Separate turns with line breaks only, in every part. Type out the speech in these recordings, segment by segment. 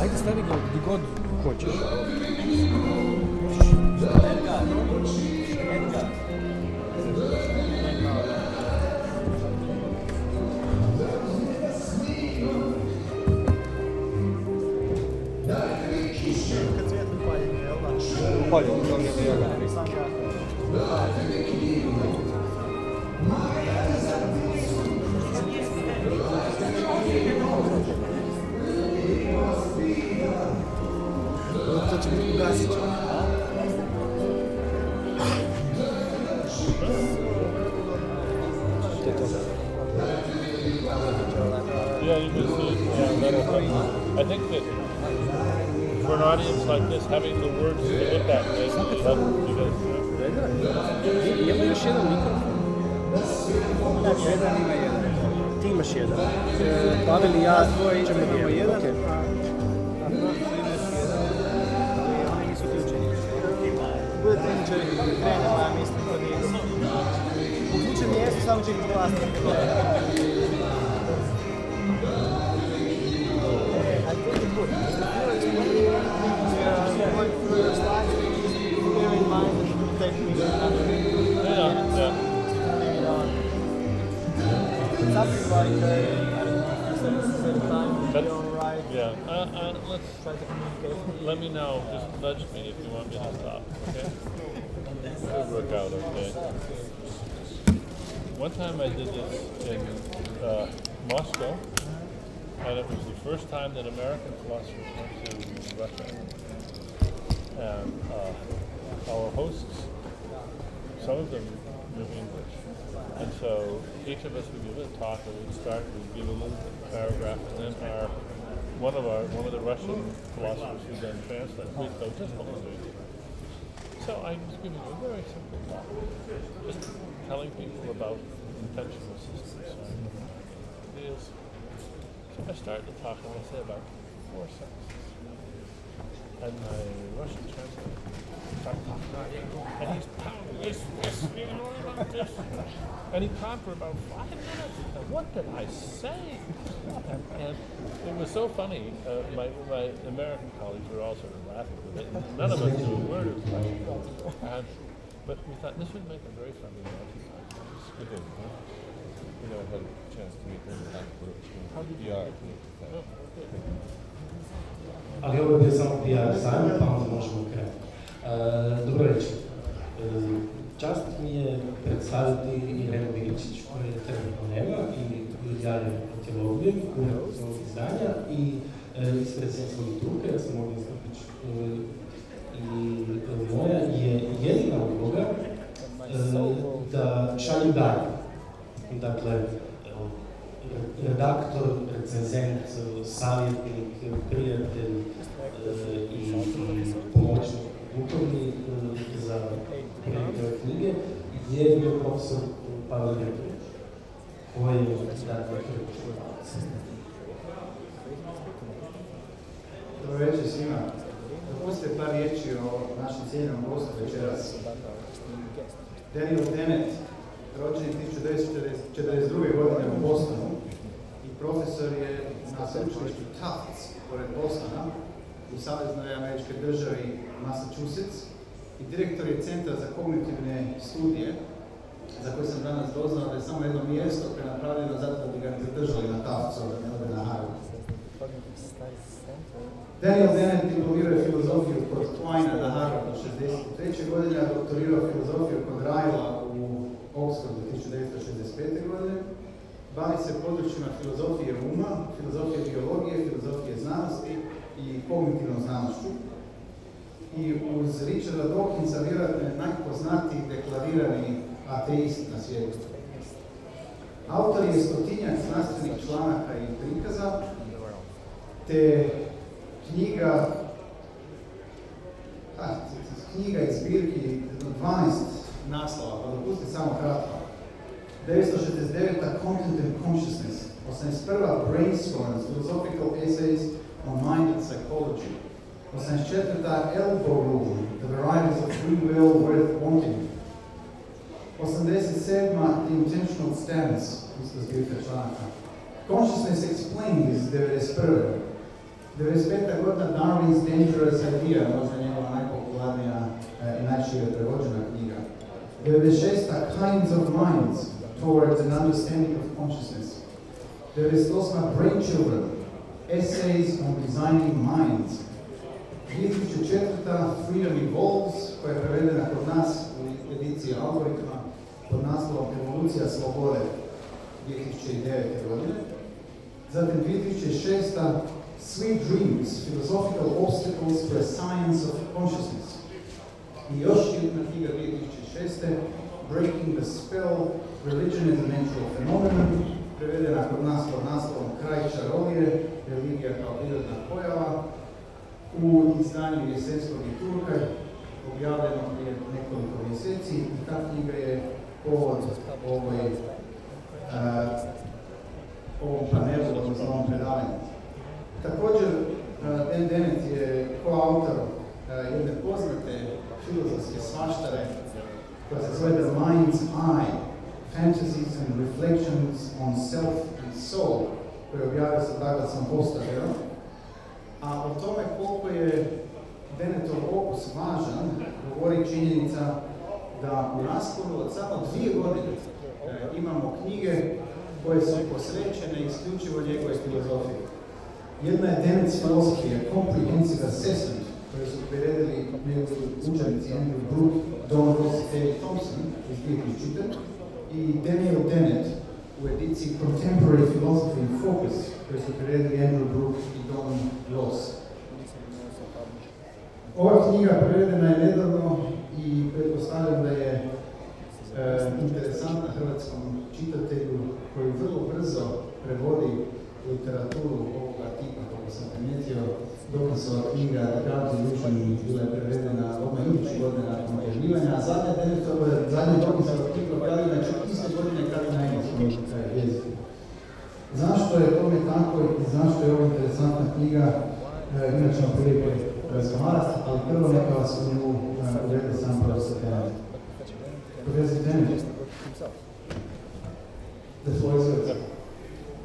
Ajde stavi ga gdje god hoćeš.
Kad svijet upaljenje, jel da?
Upaljen, to mi je da ja ga ne vidim.
Sam ga. To će biti ugasit ćemo.
To.
Yeah, you can see. Yeah, that'll help. I think that for an audience like this, having the words to look at may really help because
I- Ima još jedan mikrofon. Jedan ima jedan. Ti imaš jedan. Pavel i ja ćemo imamo jedan.
Jedan, uh,
Yeah, yeah.
uh.
Uh, uh,
communicate.
let me know. Just nudge me if you want me to stop. Okay. It'll work out okay. One time I did this in uh, Moscow, and it was the first time that American philosophers went to Russia. And uh, our hosts, some of them knew English. And so each of us would give a talk, and we'd start, we'd give a little paragraph, and then our one of our one of the Russian philosophers who then translated, we'd go just. So I was giving a very simple talk, just telling people about intentional systems. Is. So I started to talk, and I say about four sentences. And my Russian translator started talking, and he's pounding this, this, you know, about this. And he talked for about five minutes. And what did I say? And, and it was so funny. Uh, my, my American colleagues were all sort of laughing with it. None of us knew a word of it. And, but we thought this would make a very funny American podcast.
Good day. You know, I had a chance to meet them at work. How did you are?
Oh, good.
Ali ovo je bio samo PR sajam, pa onda možemo krenuti. Dobro večer. Čast mi je predstaviti Irenu Miličić, koja je trenutno nema i dalje tjelovljen u ovog izdanja i ispred sam svojih druga, ja sam ovdje Snapić. I e, moja je jedina uloga e, da šaljem dalje. Dakle, e, redaktor, recenzent, savjetnik, prijatelj e, i pomoćnik duhovni e, za projekte knjige je bio profesor Pavel Grbović, koji je dakle
Dobro večer svima. Dopustite par riječi o našem cijenjenom gostu večeras. Daniel Dennett, rođen je 1942. godine u Bostonu i profesor je na sveučilištu Tufts, pored Bostona, u Saveznoj američkoj državi Massachusetts i direktor je Centra za kognitivne studije, za koje sam danas doznao da je samo jedno mjesto koje je napravljeno zato da bi ga zadržali na Tuftsu, da ne na Harvard. Daniel Dennett diplomirao je filozofiju kod Twaina na Harvardu 63. godine, a doktorirao filozofiju kod Rajla u Oxfordu 1965. godine. Bavi se područjima filozofije uma, filozofije biologije, filozofije znanosti i kognitivnom znanošću. I uz Richarda Dawkinsa vjerojatno je najpoznatiji deklarirani ateist na svijetu. Autor je stotinjak znanstvenih članaka i prikaza, te knjiga, a, knjiga iz zbirki 12 naslova, pa dopustite samo kratko. 969. Content and Consciousness, 81. Brainstorms, Philosophical Essays on Mind and Psychology, 84. Elbow Room, The Varieties of Free Will Worth Wanting, 87. The Intentional Stance, isto zbirka članaka. Consciousness Explained iz 91. 95. godina Darwin's Dangerous Idea, možda njegova najpopularnija e, i najšire prevođena knjiga. 96. Kinds of Minds, Towards an Understanding of Consciousness. 98. Brain Children, Essays on Designing Minds. 2004. Freedom Evolves, koja je prevedena kod nas u ediciji Algoritma pod naslovom Evolucija slobode 2009. godine. Zatim 2006. Sweet Dreams, Philosophical Obstacles to a Science of Consciousness. I još jedna knjiga 2006. Breaking the Spell, Religion is a Natural Phenomenon, prevedena kod nas pod naslovom Kraj čarolije, religija kao prirodna pojava, u izdanju Jesenskog i Turka, objavljeno prije nekoliko mjeseci i ta knjiga je povod ovoj, uh, ovom panelu, odnosno ovom predavanju. Također, uh, Dan Dennett je koautor uh, jedne poznate filozofske svaštare koja se zove The Mind's Eye, Fantasies and Reflections on Self and Soul, koju je objavio sa Douglasom Hostagerom. A o tome koliko je Dennettov opus važan, govori činjenica da u rasponu od samo dvije godine e, imamo knjige koje su posvećene isključivo njegove filozofije. Jedna je Philosophy, a Comprehensive Assessment, koje su priredili njegovi učenici Andrew Brook, Don Ross i David Thompson iz 2000 i Daniel Dennett u ediciji Contemporary Philosophy in Focus, koje su priredili Andrew Brook i Don Ross. Ova knjiga prevedena je nedavno i pretpostavljam da je e, interesantna hrvatskom čitatelju koji vrlo brzo prevodi literaturu ovoga tipa, kako sam primijetio, Dawkinsova knjiga The Gods Illusion bila je prevedena odmah iduće godine nakon objavljivanja, a zadnja Denetova, zadnja Dawkinsova knjiga objavljena je čak iste godine kad i na engleskom jeziku. Zašto je tome tako i zašto je ovo interesantna knjiga, e, imat ćemo prilike razgovarati, ali prvo neka vas u nju e, uvede sam profesor Dennett. Profesor Dennett, the floor is yours.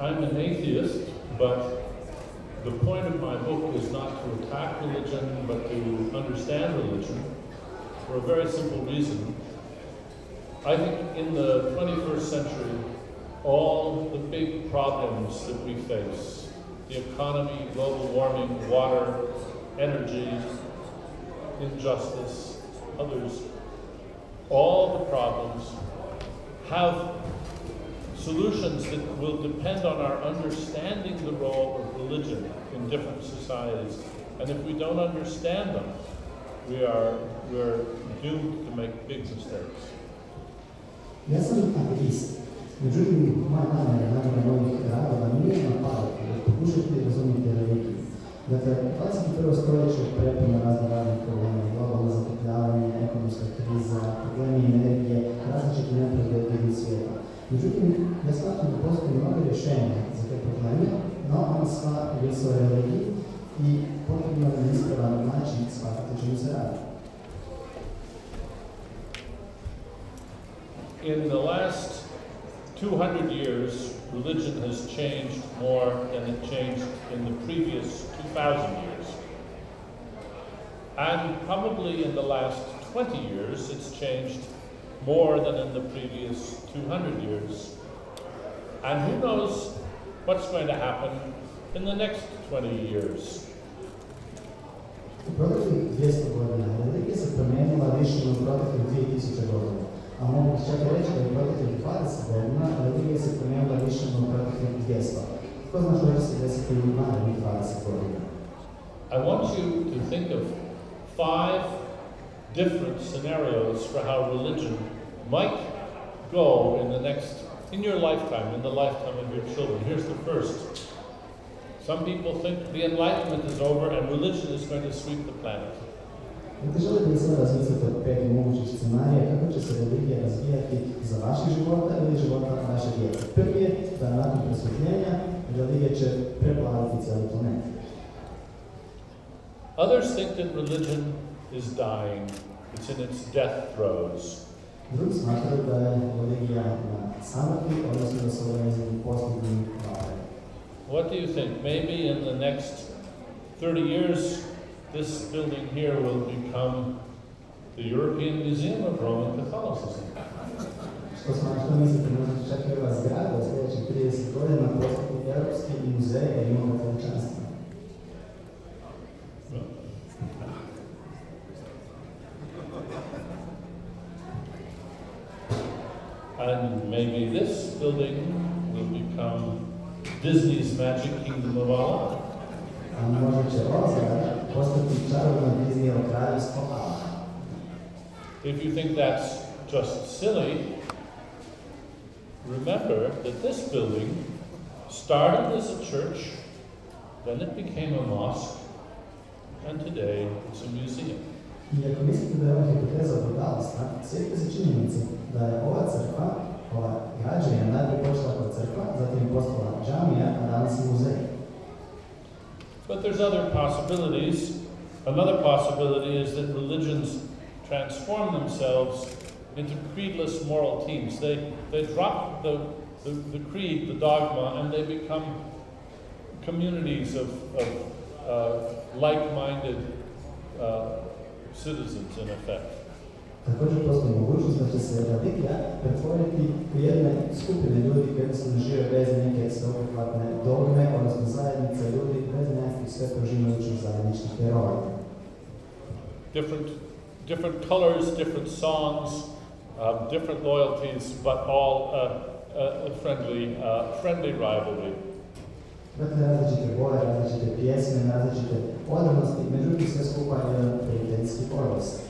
I'm an atheist, but the point of my book is not to attack religion, but to understand religion for a very simple reason. I think in the 21st century, all the big problems that we face the economy, global warming, water, energy, injustice, others all the problems have solutions that will depend on our understanding the role of religion in different societies. And if we don't understand them, we are we're doomed to make big mistakes.
Ateist, međutim, moja namjera nakon ovih radova nije napadati, već pokušati razumjeti religiju. Dakle, 21. stoljeće je prepuno razne razne probleme, globalno zatopljavanje, ekonomska kriza, problemi energije, Međutim, ja da postoje mnogo rješenja za te probleme, no sva je i potrebno je ispravan način shvatiti se radi.
In the last 200 years, religion has changed more than it changed in the previous 2,000 years. And probably in the last 20 years, it's changed more than in the previous 200 years. And who knows what's going to happen in the next 20 years.
Proteklih 200 godina religija se promijenila više nego proteklih 2000 godina. A mogu čak reći da je u proteklih 20 godina se promijenila više proteklih 200. Tko zna što će se desiti u narednih 20 godina?
I want you to think of five different scenarios for how religion might go in the next, in your lifetime, in the lifetime of your children. Here's the first. Some people think the Enlightenment is over and religion is going to sweep the planet.
Dakle, želite li sada razmisliti o pet mogućih scenarija kako će se religija razvijati za vaših života ili života naše djece? Prvi je da nakon prosvjetljenja religija će preplaviti cijeli.
Others think that religion is dying, it's in its death throes.
Drugi smatraju da je religija na samrti, odnosno da su organizmi.
What do you think? Maybe in the next 30 years, this building here will become the European Museum of Roman Catholicism.
Što smatrate, što mislite, možda čak i ova zgrada u sljedećih 30 godina Europski muzej rimog katoličanstva?
And maybe this building will become Disney's Magic Kingdom of Allah.
A možda će ova postati čarobno Disneyevo kraljevstvo Ala.
If you think that's just silly, remember that this building started as a church, then it became a mosque, and today it's a museum.
I ako mislite da je hipoteza budalostna, sjetite se činjenici da je ova crkva, počela crkva, zatim postala džamija, a danas muzej.
But there's other possibilities. Another possibility is that religions transform themselves into creedless moral teams. They, they drop the, the, the creed, the dogma, and they become communities of, of uh, like minded uh, citizens, in effect.
Također postoji mogućnost da će se religija pretvoriti u jedne skupine ljudi koji jednostavno žive bez neke sveobuhvatne dogme, odnosno zajednice ljudi bez nekakvih sve proživajućih zajedničkih vjerovanja.
Different, different colors, different songs, um, different loyalties, but all uh, uh, friendly, uh, friendly rivalry.
Dakle, različite boje, različite pjesme, različite odanosti, međutim sve skupa je prijateljski odnos.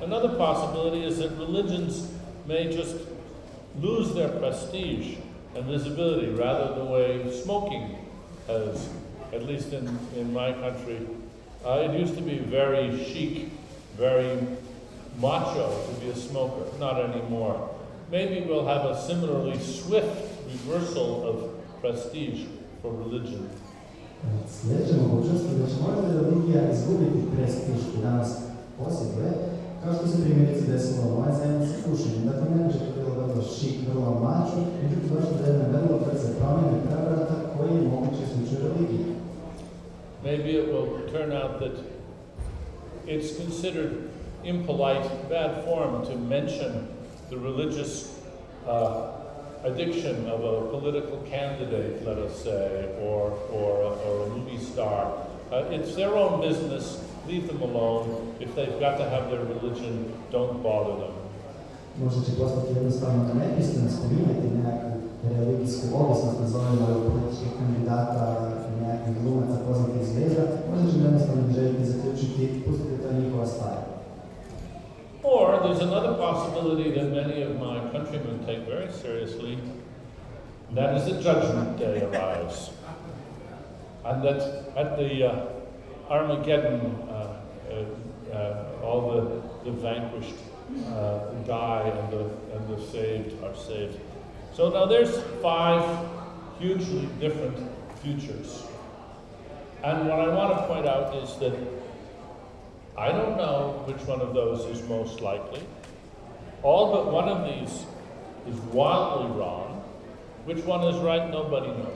Another possibility is that religions may just lose their prestige and visibility, rather the way smoking has, at least in, in my country. Uh, it used to be very chic, very macho to be a smoker, not anymore. Maybe we'll have a similarly swift reversal of prestige for religion.
Sljedeća mogućnost da će možda religija izgubiti prestiž koji danas posjeduje, to bilo vrlo šik, vrlo mačo, međutim vrlo brze promjene prevrata koji je moguće u slučaju religije.
Maybe it will turn out that it's considered impolite, bad form to mention the religious uh, addiction of a political candidate, let us say, or, or, a, or a movie star. Uh, it's their own business. Leave them alone. If they've got to have their religion, don't bother them.
Možda će postati jednostavno nepristojno spominjati nekakvu religijsku ovisnost, nazovimo političkih kandidata, nekakvih glumaca, poznatih zvijezda, možda jednostavno zaključiti, pustite to njihova stvar.
Or there's another possibility that many of my countrymen take very seriously, and that is the Judgment Day arrives. And that at the uh, Armageddon, uh, all the, the vanquished uh, die and the, and the saved are saved. So now there's five hugely different futures. And what I want to point out is that I don't know which one of those is most likely. All but one of these is wildly wrong. Which one is right, nobody knows.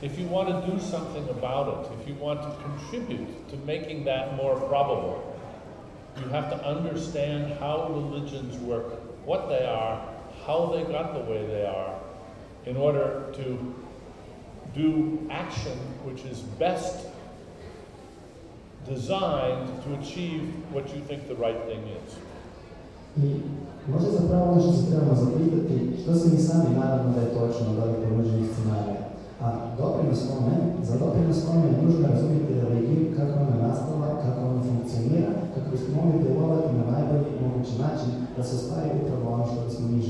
if you want to do something about it, if you want to contribute to making that more probable, you have to understand how religions work, what they are, how they got the way they are, in order to do action which is best designed to achieve what you think the right thing is.
I možda zapravo ono što se trebamo zapitati, što se mi sami nadamo da je točno od ovih ponuđenih scenarija. A doprinos za doprinos nužno religiju, kako ona nastala, kako ona funkcionira, kako mogli djelovati na najbolji mogući način da se ostvari upravo ono što bismo mi.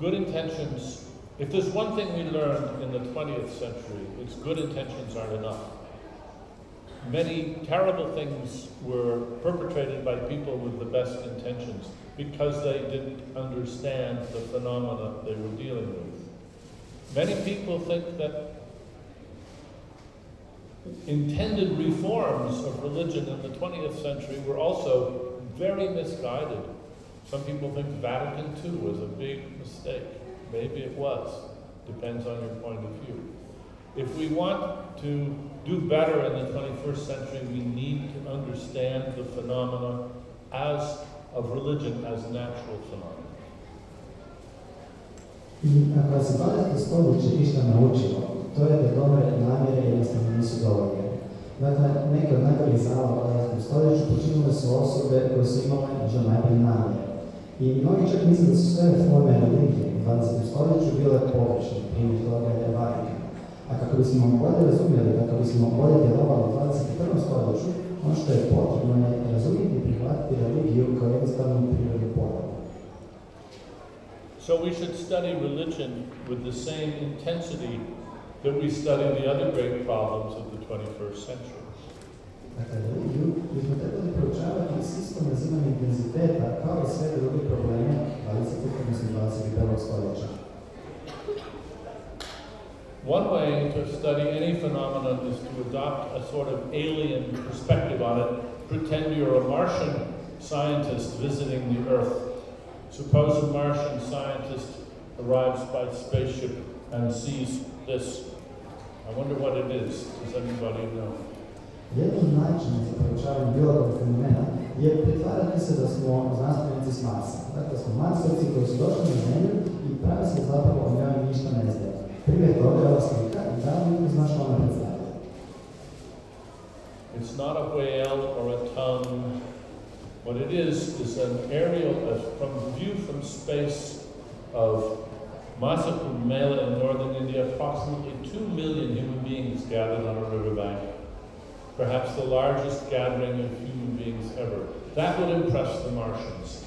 Good intentions, if there's one thing we learned in the 20th century, it's good intentions aren't enough. Many terrible things were perpetrated by people with the best intentions because they didn't understand the phenomena they were dealing with. Many people think that intended reforms of religion in the 20th century were also very misguided. Some people think Vatican II was a big mistake. Maybe it was. Depends on your point of view. If we want to do better in the 21st century, we need to understand the phenomena as of religion as natural phenomena.
Ako se 20. stoljeće išta naučilo, to je da dobre namjere jednostavno nisu dovoljne. Dakle, neke od najboljih zala u 20. stoljeću počinile su osobe koje su imale možda najbolje namjere. I mnogi čak misle da su sve forme religije u 20. stoljeću bile pogrešne, primjer toga je Vatikan. A kako bismo bolje razumjeli, kako bismo bolje djelovali u 21. stoljeću, ono što je potrebno je razumjeti i prihvatiti religiju kao jednostavnu prirodnu pojavu.
So we should study religion with the same intensity that we study the other great problems of the 21st century.
Dakle, religiju bismo trebali proučavati s istom razinom intenziteta kao i sve druge probleme 20. odnosno 21. stoljeća.
One way to study any phenomenon is to adopt a sort of alien perspective on it. Pretend you're a Martian scientist visiting the Earth. Suppose a Martian scientist arrives by spaceship and sees this. I wonder what it is. Does anybody know?
Jedan od načina za proučavanje bilo kog fenomena je pretvarati se da smo znanstvenici s Marsa. Dakle, smo Marsovci koji su došli na Zemlju i pravi se zapravo o njoj ništa ne znaju. Primjer toga je ova slika i da li neko zna što ona predstavlja.
It's not a whale or a tongue. What it is is an aerial uh, from view from space of Maha Kumbh Mela in northern India. Approximately two million human beings gathered on a riverbank. Perhaps the largest gathering of human beings ever. That would impress the Martians.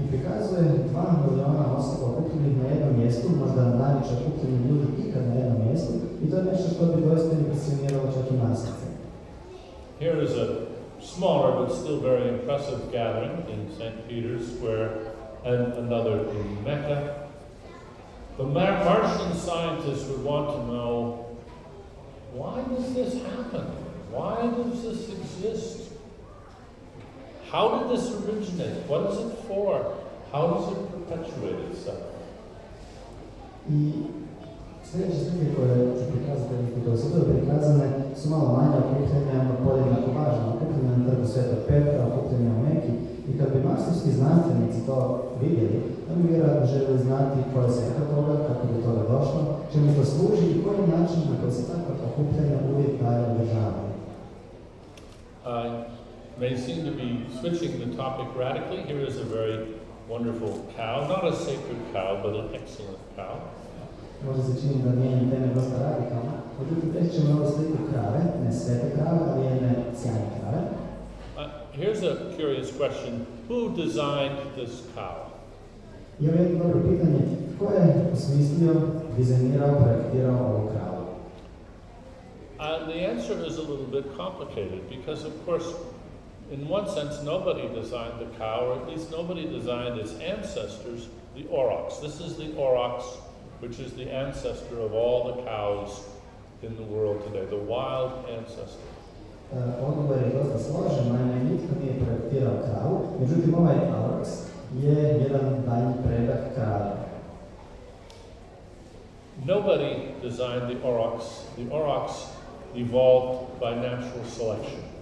I prikazuje dva miliona osoba okupljenih na jednom mjestu, možda okupljeni ljudi ikad na jednom mjestu i to je nešto što bi doista impresioniralo čak i.
Here is a smaller but still very impressive gathering in St. Peter's Square and another in Mecca. The Martian scientists would want to know why does this happen? Why does this exist? How did this originate? What is it for? How does it perpetuate itself?
I sljedeće slike koje ću prikazati, odnosno koje su ovdje prikazane, su malo manje okupljanja, no podjednako važno. Okupljanja na trgu Svetog Petra, okupljanja u Meki. I kad bi marsovski znanstvenici to vidjeli, oni vjerojatno željeli znati koja je sveta toga, kako bi toga došlo, čemu to služi i koji način na koji se takva okupljanja uvijek daje održavaju.
I may seem to be switching the topic radically. Here is a very wonderful cow, not a sacred cow, but an excellent cow.
Možda se čini da mijenjam teme dosta radikalno, međutim reći ćemo ovu sliku krave, ne svete krave, ali jedne sjajne krave.
Uh, here's a curious question Who designed this cow?
I ovo je jedno dobro pitanje, tko je osmislio, dizajnirao, projektirao ovu kravu?
And the answer is a little bit complicated because, of course, in one sense, nobody designed the cow, or at least nobody designed its ancestors, the aurochs. This is the aurochs, which is the ancestor of all the cows in the world today, the wild ancestor.
Uh, Odgovor je dosta složen, naime nitko nije projektirao kravu, međutim ovaj je jedan predak.
Nobody designed the aurochs. The aurochs evolved by natural selection.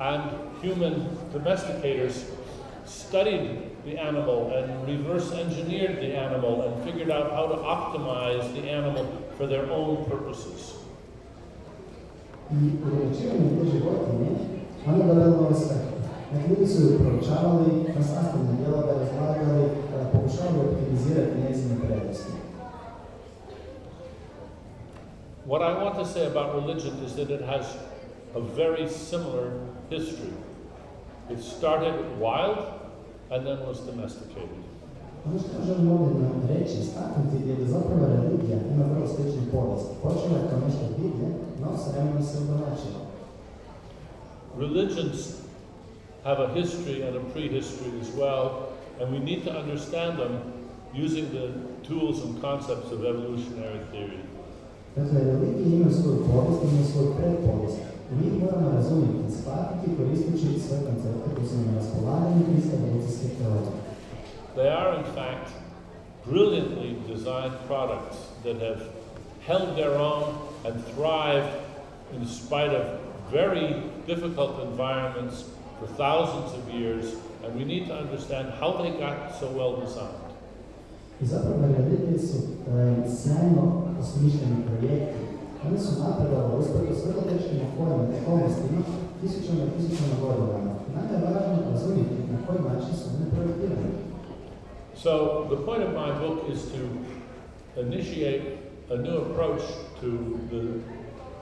And human domesticators studied the animal and reverse engineered the animal and figured out how to optimize the animal for their own purposes. What I want to say about religion is that it has a very similar history. It started wild and then was domesticated.
Ono ovdje nam reći, istaknuti je da zapravo religija ima vrlo sličnu povijest. Počela je kao nešto divlje, no s vremenom se udomačila.
Religions have a history and a prehistory as well, and we need to understand them using the tools and concepts of evolutionary theory.
Dakle, religije imaju svoju povijest, imaju svoju predpovijest. Mi moramo razumjeti, shvatiti koristeći svoje koncepte koji su nam raspolaganju iz evolucijske teorije.
They are, in fact, brilliantly designed products that have held their own and thrived in spite of very difficult environments for thousands of years, and we need to understand how they got so well designed.
I zapravo religije su eh, sjajno osmišljeni projekti. Oni su napredovali usprkos vrlo teškim okolnostima tisućama i tisućama. Nama je važno razumjeti na koji način su oni projektirani.
So, the point of my book is to initiate a new approach to the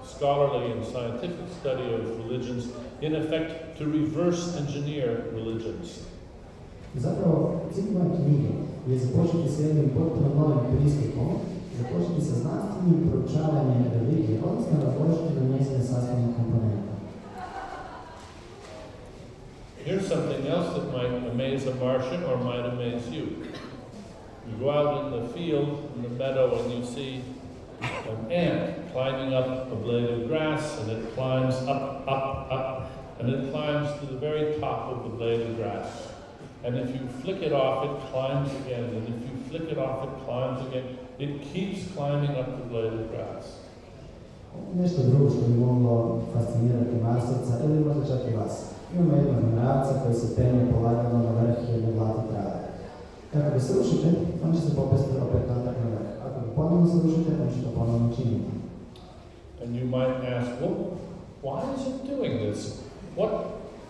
scholarly and scientific study of religions, in effect, to reverse engineer religions.
Zapravo cilj moje knjige je započeti s jednim potpuno novim pristupom,
Here's something else that might amaze a Martian or might amaze you. You go out in the field, in the meadow, and you see an ant climbing up a blade of grass, and it climbs up, up, up, and it climbs to the very top of the blade of grass. And if you flick it off, it climbs again, and if you flick it off, it climbs again. It keeps climbing up the blade of grass.
Nešto drugo što bi moglo fascinirati Marsovca ili možda čak i vas. Imamo jednog mravca koji se penje polagano na vrh jedne blate trave. Kako ga srušite, on će se popesti opet natrag na vrh. Ako ga ponovno srušite, on će to ponovno činiti.
And you might ask, well, why is it doing this? What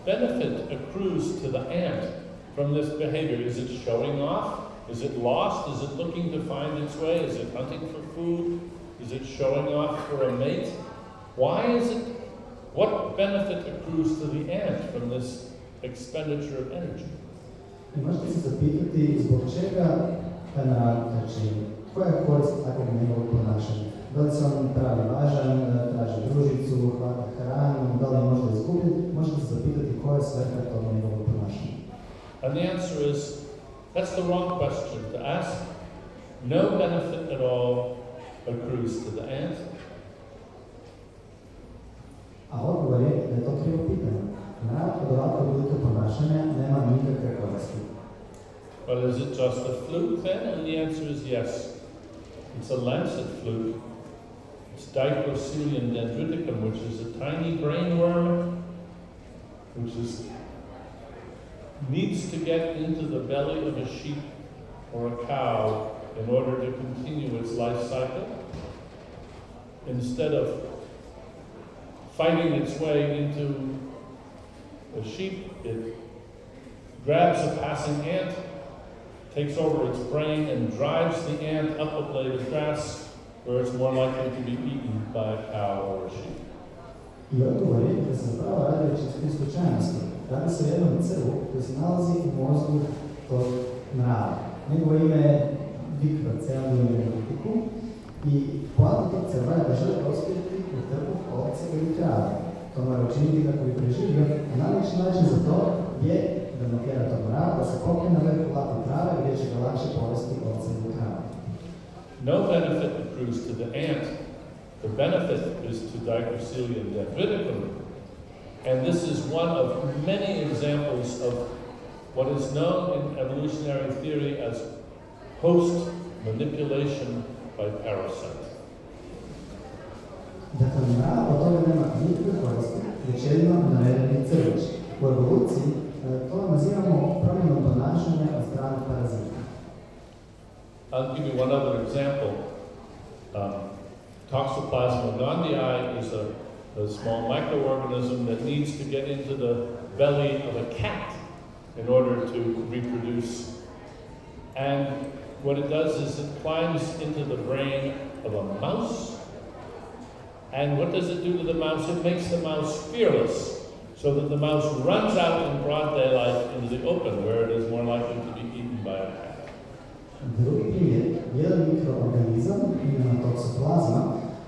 benefit accrues to the ant from this behavior? Is it showing off? Is it lost? Is it looking to find its way? Is it hunting for food? Is it showing off for a mate? Why is it? What benefit accrues to the ant from this expenditure of energy?
I možete se zapitati zbog čega ta mrav. Koja je korist takvog njegovog ponašanja? Da li se on pravi važan, traži družicu, hvata hranu, da li možda? Možete se zapitati koja je svrha tog njegovog ponašanja.
And the answer is that's the wrong question to ask. No benefit at all accrues to the ant.
A odgovor je da je to krivo pitanje. Od ponašanja nema nikakve koristi.
Well, is it just a fluke then? And the answer is yes. It's a lancet fluke. It's Dicrocoelium dendriticum, which is a tiny brain worm, which is needs to get into the belly of a sheep or a cow in order to continue its life cycle. Instead of fighting its way into a sheep, it grabs a passing ant, takes over its brain, and drives the ant up a blade of grass where it's more likely to be eaten by a cow or a sheep.
I odgovor je da se zapravo radi o čistosti slučajnosti. Radi se o jednom crvu koji se nalazi u mozgu tog mrava. Njegovo ime je Dicrocelium dendriticum i poanta tog crva je da želi dospjeti u trbuh ovce ili krave. To mora učiniti kako bi preživio, a najveći način za to je da notira to mrav, da se popne na vrhu lata trave gdje će ga lakše povesti ovce i krava.
No benefit accrues to the ant. The benefit is to Digracilium dendriticum. And this is one of many examples of what is known in evolutionary theory as host manipulation by parasite. I'll give you one other example. Um, Toxoplasma gondii is a, a small microorganism that needs to get into the belly of a cat in order to reproduce. And what it does is it climbs into the brain of a mouse. And what does it do to the mouse? It makes the mouse fearless, so that the mouse runs out in broad daylight into the open, where it is more likely to be eaten by a cat.
Drugi jedan mikroorganizam, imena toksoplazma,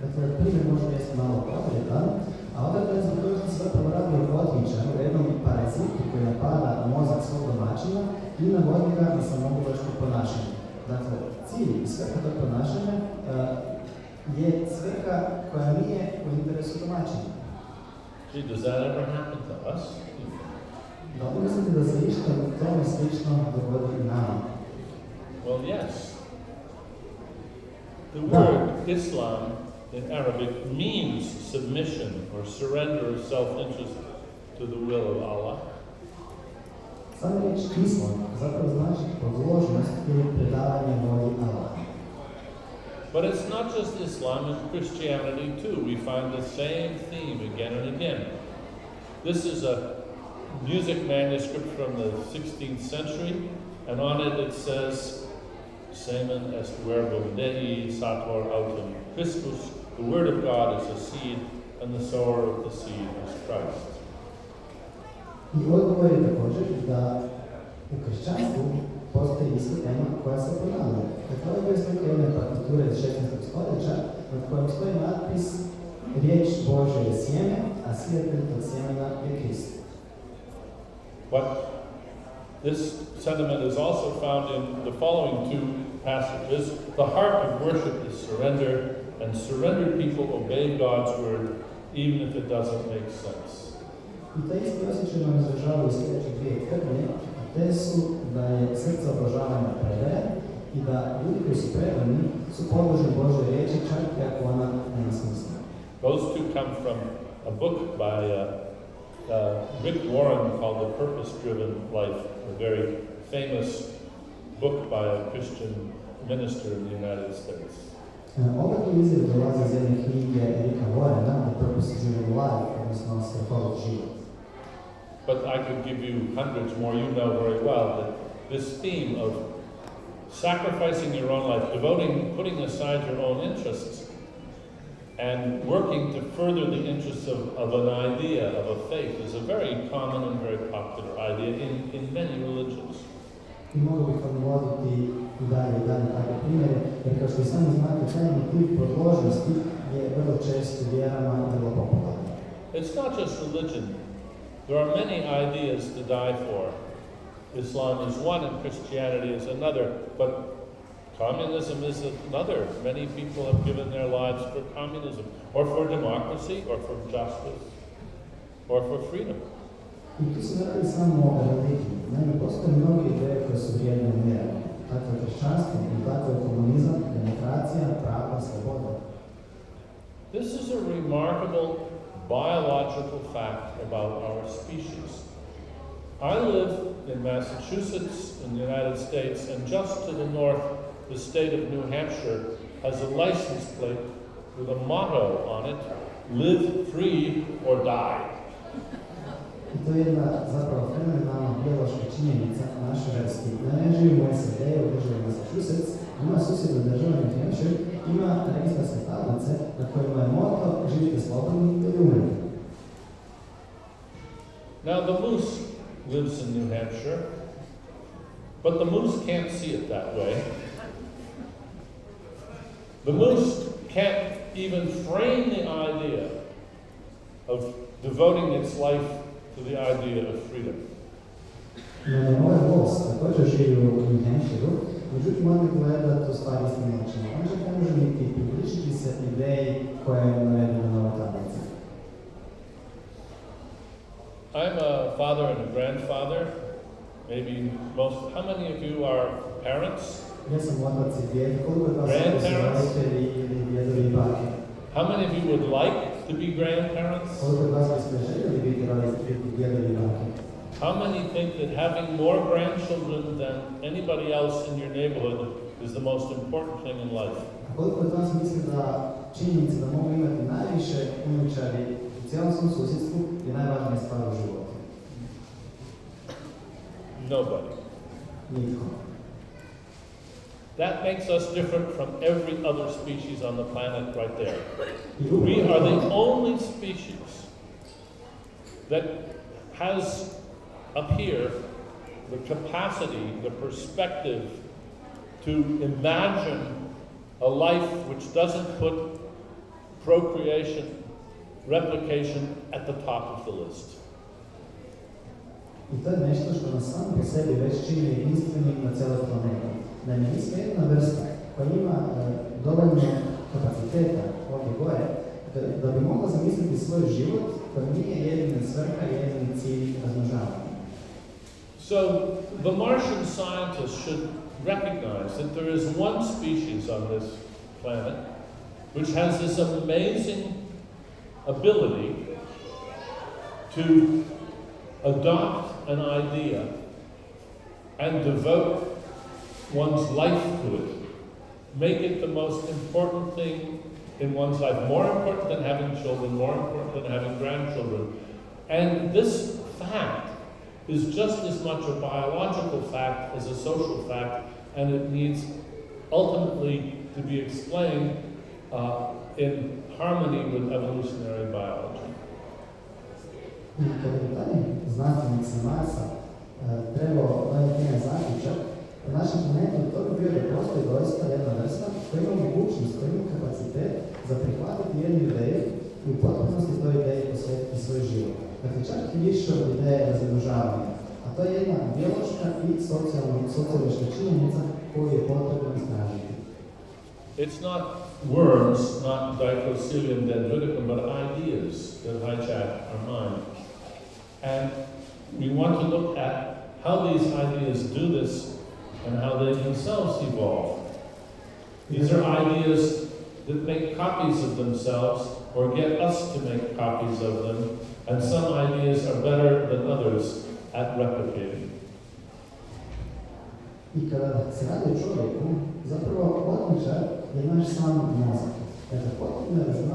Dakle, primjer može biti malo potreban, a odakle je zbog toga što se zapravo radi o kotničanu, jednom parazitu koji napada mozak svog domaćina i navodi ga na samogovlačko ponašanje. Dakle, cilj i svrha tog ponašanja uh, je svrha koja nije u interesu domaćina.
Gee, does that ever happen to us?
Da li mislite da se išta tome slično dogodi nama?
Well, yes. The word Islam in Arabic means submission or surrender of self interest to the will of Allah.
Sama riječ islam zapravo znači podložnost ili predavanje volji Allaha.
But it's not just Islam, in Christianity too. We find the same theme again and again. This is a music manuscript from the 16th century, and on it it says, Semen est verbum Dei sator autem Christus. The word of God is a seed, and the sower of the seed is Christ.
I odgovor je također da u kršćanstvu postoji koja se ponavlja. Dakle, ovo je slika jedne partiture iz 16. stoljeća stoji natpis Riječ Bože je sjeme, a tog sjemena je Krist.
But this sentiment is also found in the following two passages. The heart of worship is surrender, and surrendered people obey God's word even if it doesn't make sense.
I te isti osjećaj nam izražavaju sljedeće dvije tvrdnje, a te su da je srce obožavanja predaja i da ljudi koji su predani su podložni Božoj riječi čak i ako ona.
Those two come from a book by uh, uh, Rick Warren called The Purpose Driven Life, a very famous book by a Christian minister in the United States.
E, Ova tu izjava dolazi iz jedne knjige Erika The Purpose of Human Life, odnosno život.
But I could give you hundreds more. You know very well that this theme of sacrificing your own life, devoting, putting aside your own interests, and working to further the interests of, of an idea, of a faith, is a very common and very popular idea in, in many religions.
I mogu bih vam voditi i dalje i dalje takve primjere, jer kao što i sami znate, taj motiv podložnosti je vrlo često u vjerama i vrlo popularan.
It's not just religion. There are many ideas to die for. Islam is one and Christianity is another, but communism is another. Many people have given their lives for communism, or for democracy, or for justice, or for freedom.
I tu samo postoje ideje koje su vrijedne. Tako je tako je komunizam, demokracija, sloboda.
This is a remarkable biological fact about our species. I live in Massachusetts in the United States, and just to the north, the state of New Hampshire has a license plate with a motto on it live free or die.
I jedna zapravo fenomenalna biološka činjenica naše vrsti. Da ne živimo u SAD-u, Massachusetts, ima New Hampshire, ima registarske tablice na kojima je moto živite ili umrite.
Now, the moose lives in New Hampshire, but the moose can't see it that way. The moose can't even frame the idea of devoting its life to the idea of freedom.
Ovaj bos također živi u New međutim on ne gleda tu stvar istinočno. On čak ne može niti približiti se ideji koja je navedena na ovoj tablici.
I'm a father and a grandfather. Maybe most, how many of you are parents?
Ja sam otac i djed, koliko od vas su roditelji ili djedovi i bake?
How many of you would like to be grandparents? How many think that having more grandchildren than anybody else in your neighborhood is the most important thing in life?
A koliko od vas misli da činjenica da mogu imati najviše unučari u cijelom svom susjedstvu je najvažnija stvar u životu?
Nobody.
Nitko.
That makes us different from every other species on the planet right there. We are the only species that has up here the capacity, the perspective to imagine a life which doesn't put procreation, replication at the top of the list.
I to je nešto što nas samo po sebi već čini jedinstvenim na cijeloj planeti. Jedna vrsta koja ima e, dovoljno kapaciteta ovdje gore da, da bi mogla zamisliti svoj život koji nije jedina svrha jedini cilj razmnožavanja.
So the Martian scientists should recognize that there is one species on this planet which has this amazing ability to adopt an idea and devote one's life to it. Make it the most important thing in one's life, more important than having children, more important than having grandchildren. And this fact is just as much a biological fact as a social fact, and it needs ultimately to be explained uh, in harmony with evolutionary biology.
Kada Marsa e, trebao zaključak, na našem planetu to bi bio da postoji doista jedna vrsta koja ima mogućnost, koja ima kapacitet za prihvatiti jednu ideju i u potpunosti toj ideji posvetiti svoj život. Dakle, čak i više od ideje razmnožavanja. A to je jedna biološka i socijalna, sociološka činjenica koju je potrebno istražiti.
It's not worms, not Dichocilium dendriticum, but ideas that hijack our mind. And we want to look at how these ideas do this and how they themselves evolve. These are ideas that make copies of themselves or get us to make copies of them, and some ideas are better than others at replicating.
I kada se radi o čovjeku, zapravo je naš sam mozak. Dakle, potrebno je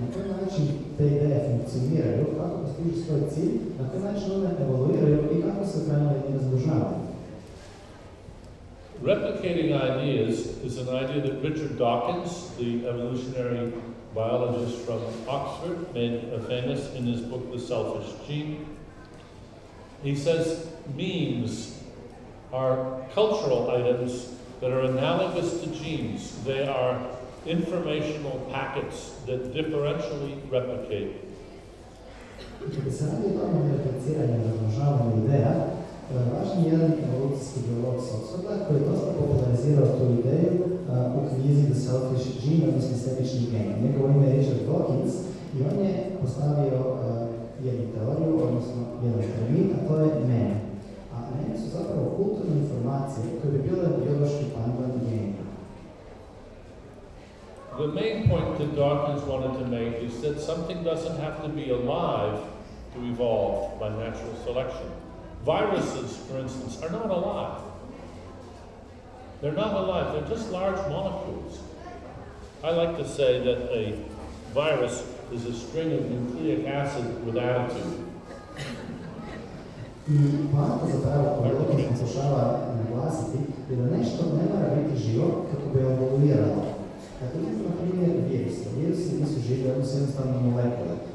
na koji način te ideje funkcioniraju, kako postižu svoj cilj, na koji način one evoluiraju i kako se razmnožavaju.
Replicating ideas is an idea that Richard Dawkins, the evolutionary biologist from Oxford, made famous in his book The Selfish Gene. He says memes are cultural items that are analogous to genes. They are informational packets that differentially replicate.
Koji je dosta popularizirao tu ideju u knjizi The Selfish Gene, odnosno sebični gen. Ime je Richard Dawkins i on je postavio jednu teoriju, odnosno jedan termin, a to je. A su zapravo kulturne informacije koje bi bile biološki pandan.
The main point that Dawkins wanted to make is that something doesn't have to be alive to evolve by natural selection. Viruses, for instance, are not alive. They're not alive, they're just large molecules. I like to say that a virus is a string of nucleic acid with attitude.
I pokušava naglasiti je da nešto ne mora biti živo kako bi evoluiralo. Na primjer virusi. Nisu oni su jednostavno molekule.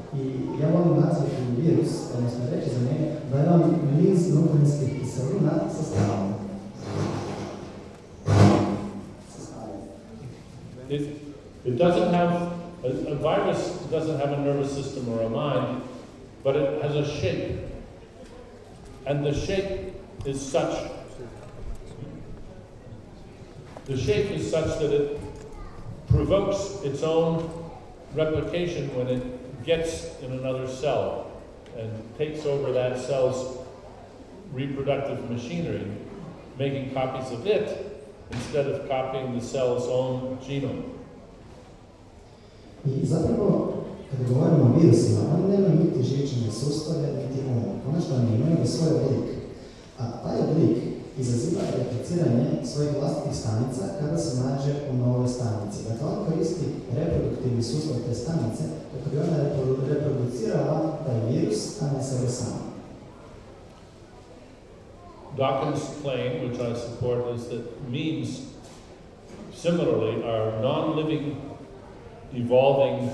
Stavom.
It, it doesn't have, a, a virus doesn't have a nervous system or a mind, but it has a shape. And the shape is such, the shape is such that it provokes its own replication when it gets in another cell and takes over that cell's reproductive machinery, making copies of it instead of copying the cell's own genome.
I zapravo, kada govorimo o virusima, oni nemaju niti živčane sustave, niti. Ono što oni imaju svoj oblik. A taj oblik izaziva repliciranje svojih vlastitih stanica kada se nađe u novoj stanici. Dakle, on koristi reproduktivni sustav te stanice ne.
Dawkins' claim, which I support, is that memes similarly are non living, evolving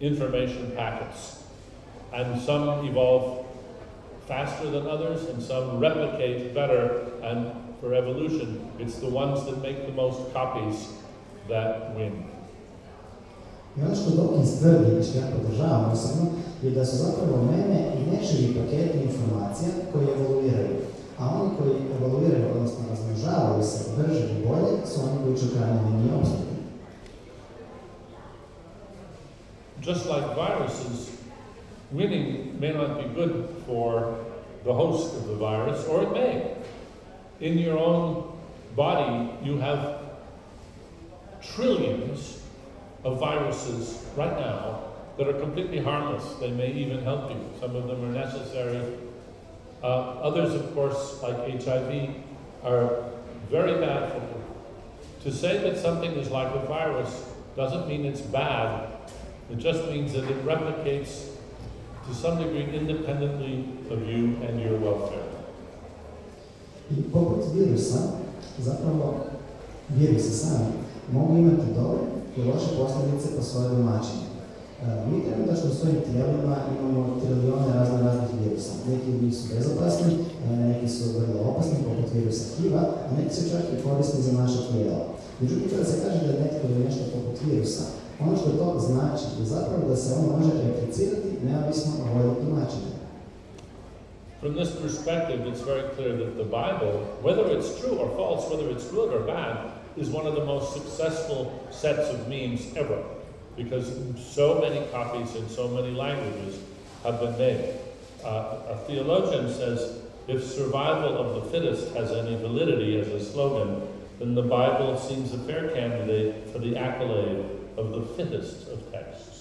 information packets. And some evolve faster than others, and some replicate better. And for evolution, it's the ones that make the most copies that win.
I ono što Dawkins tvrdi, što ja podržavam osobno, je da su zapravo meme i neživi paketi informacija koji evoluiraju. A oni koji evoluiraju, odnosno razmnožavaju se brže i bolje, su oni koji će u krajnjoj liniji opstati.
Just like viruses, winning may not be good for the host of the virus, or it may. In your own body, you have trillions of viruses right now that are completely harmless. They may even help you. Some of them are necessary. Uh, others, of course, like HIV, are very bad for you. To say that something is like a virus doesn't mean it's bad. It just means that it replicates to some degree independently of you and your welfare.
Poput virusa, zapravo virusi sami mogu imati dobre i loše posljedice po svoje domaćine. E, Mi trenutačno u svojim tijelima imamo trilijone razno raznih virusa. Neki od njih su bezopasni, e, neki su vrlo opasni, poput virusa HIV-a, a neki su čak i korisni za naše tijelo. Međutim, kada se kaže da je netko ili nešto poput virusa, ono što to znači je zapravo da se on može replicirati neovisno o volji domaćina.
From this perspective, it's very clear that the Bible, whether it's true or false, whether it's good or bad, is one of the most successful sets of memes ever. Because so many copies in so many languages have been made. Uh, a theologian says if survival of the fittest has any validity as a slogan, then the Bible seems a fair candidate for the accolade of the fittest of texts.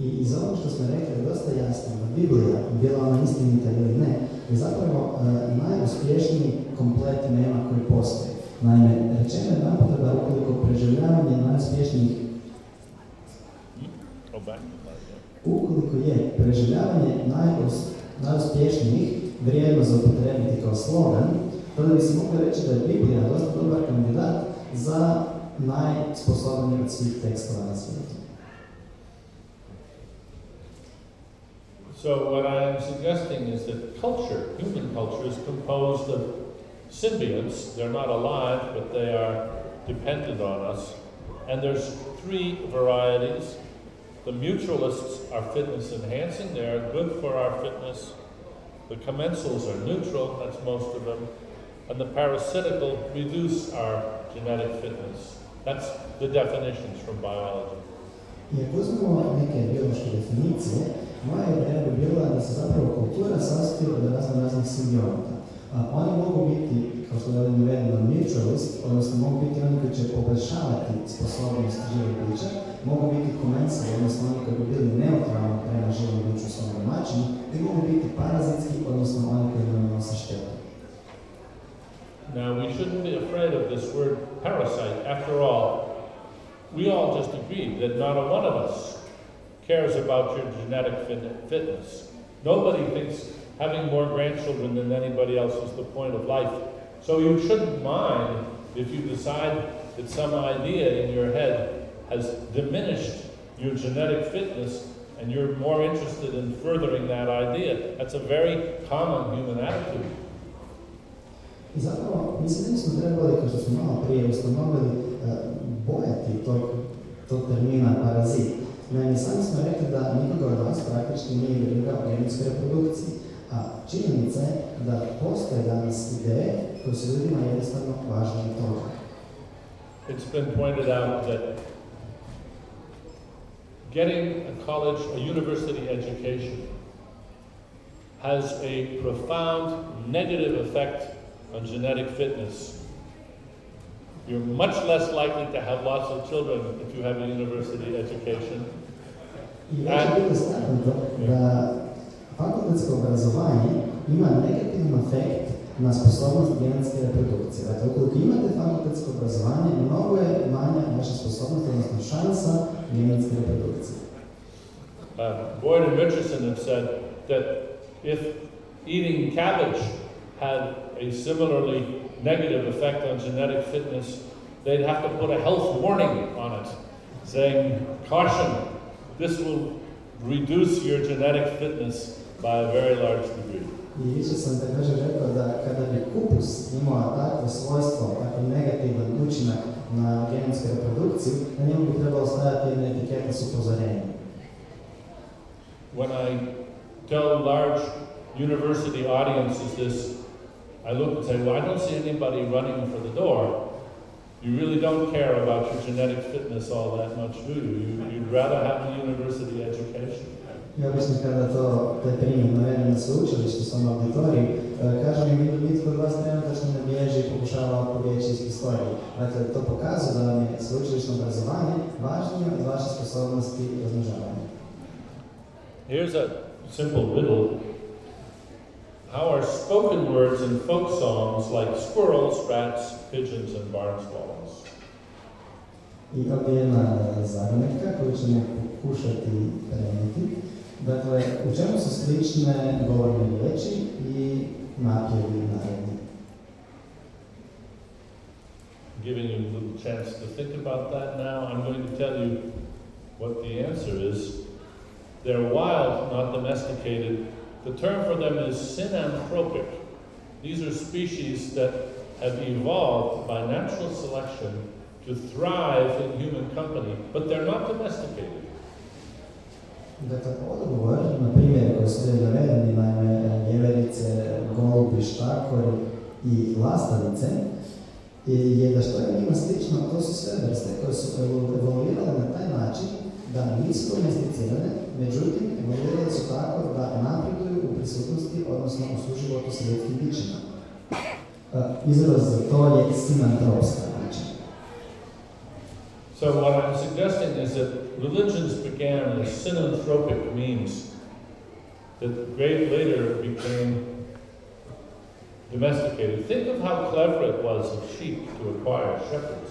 I iz onog što smo rekli je dosta jasno da Biblija, bila ona istinita ili ne, je zapravo e, najuspješniji komplet koji postoji. Naime, rečeno je naputa da ukoliko preživljavanje najuspješnijih, ukoliko je preživljavanje najus, najuspješnijih vrijedno za upotrebiti kao slogan, tada bi se mogli reći da je Biblija dosta dobar kandidat za najsposobniji od svih tekstova na svijetu.
So, what I am suggesting is that culture, human culture, is composed of symbionts. They're not alive, but they are dependent on us. And there's three varieties. The mutualists are fitness enhancing, they are good for our fitness. The commensals are neutral, that's most of them. And the parasitical reduce our genetic fitness. That's the definitions from biology.
I ako uzmemo neke biološke definicije, moja ideja bi bila da se zapravo kultura sastoji od razno raznih simbionta. A, oni mogu biti, kao što je navedeno, odnosno mogu biti oni koji će poboljšavati sposobnost živog bića, mogu biti odnosno oni koji bi bili neutralni prema živom biću svom domaćinu, i mogu biti parazitski, odnosno oni koji nam nose štetu.
Now, we shouldn't be afraid of this word parasite. After all, we all just agreed that not a one of us cares about your genetic fitness. Nobody thinks having more grandchildren than anybody else is the point of life. So you shouldn't mind if you decide that some idea in your head has diminished your genetic fitness and you're more interested in furthering that idea. That's a very common human attitude.
I zapravo, mislim da nismo trebali, kao što smo malo prije ustanovili, e, bojati tog, tog termina parazit. Naime, sami smo rekli da nikoga od vas praktički nije brigao o genetskoj reprodukciji. Činjenica je da postoje danas ideje koje su ljudima jednostavno važne od toga.
It's been pointed out that getting a college, a university education has a profound negative effect on genetic fitness. You're much less likely to have lots of children if you have a university education.
Fakultetsko ima negativan efekt na sposobnost genetske reprodukcije. Dakle, ukoliko imate fakultetsko obrazovanje, mnogo je manja vaša sposobnost, odnosno šansa genetske reprodukcije.
Uh, Boyd and Richardson have said that if eating cabbage had a similarly negative effect on genetic fitness, they'd have to put a health warning on it, saying, caution, this will reduce your genetic fitness by a very large degree.
I više sam također rekao da kada bi kupus imao takvo svojstvo, takav negativan učinak na genetsku reprodukciju, na njemu bi trebalo staviti jedna etiketa s upozorenjem.
When I tell large university audiences this, I look and say, well, I don't see anybody running for the door. You really don't care about your genetic fitness all that much, do you? you you'd rather have a university education.
I obično kada to, taj primjer navedem na sveučilištu u svom auditoriju, e, kažem im da nitko od vas trenutačno ne bježi i pokušava pobjeći iz pistorije. Dakle, to pokazuje da vam je sveučilišno obrazovanje važnije od vaše sposobnosti razmnožavanja.
Here's a simple riddle. How are spoken words in folk songs like squirrels, rats, pigeons, and barn swallows?
I ovdje je jedna zagonetka koju ćemo pokušati prenijeti. Dakle, u čemu su slične govorne riječi i naredni?
Giving you a little chance to think about that now, I'm going to tell you what the answer is. They're wild, not domesticated. The term for them is synanthropic. These are species that have evolved by natural selection to thrive in human company, but they're not domesticated.
Dakle, odgovor na primjer koji su navedeni, naime, jeverice, golubi, štakori i lastavice, je da što je njima slično, to su sve vrste koje su evoluirale na taj način da nisu domesticirane, međutim, evoluirale su tako da napreduju u prisutnosti, odnosno u suživotu s ljudskim bićima. Izraz za to je sinantropska bića.
So what I'm suggesting is that religions began as synanthropic memes that great later became domesticated. Think of how clever it was of sheep to acquire shepherds.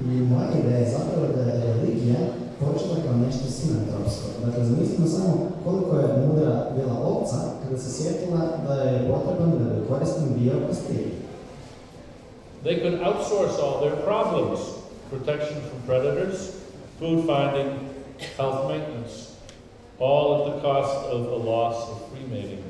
I moja ideja je zapravo da je religija počela kao nešto sinantropsko. Dakle, zamislimo samo koliko je mudra bila ovca kada se sjetila da je potreban da bi koristan bio pastir.
They could outsource all their problems protection from predators, food finding, health maintenance, all at the cost of a loss of free mating.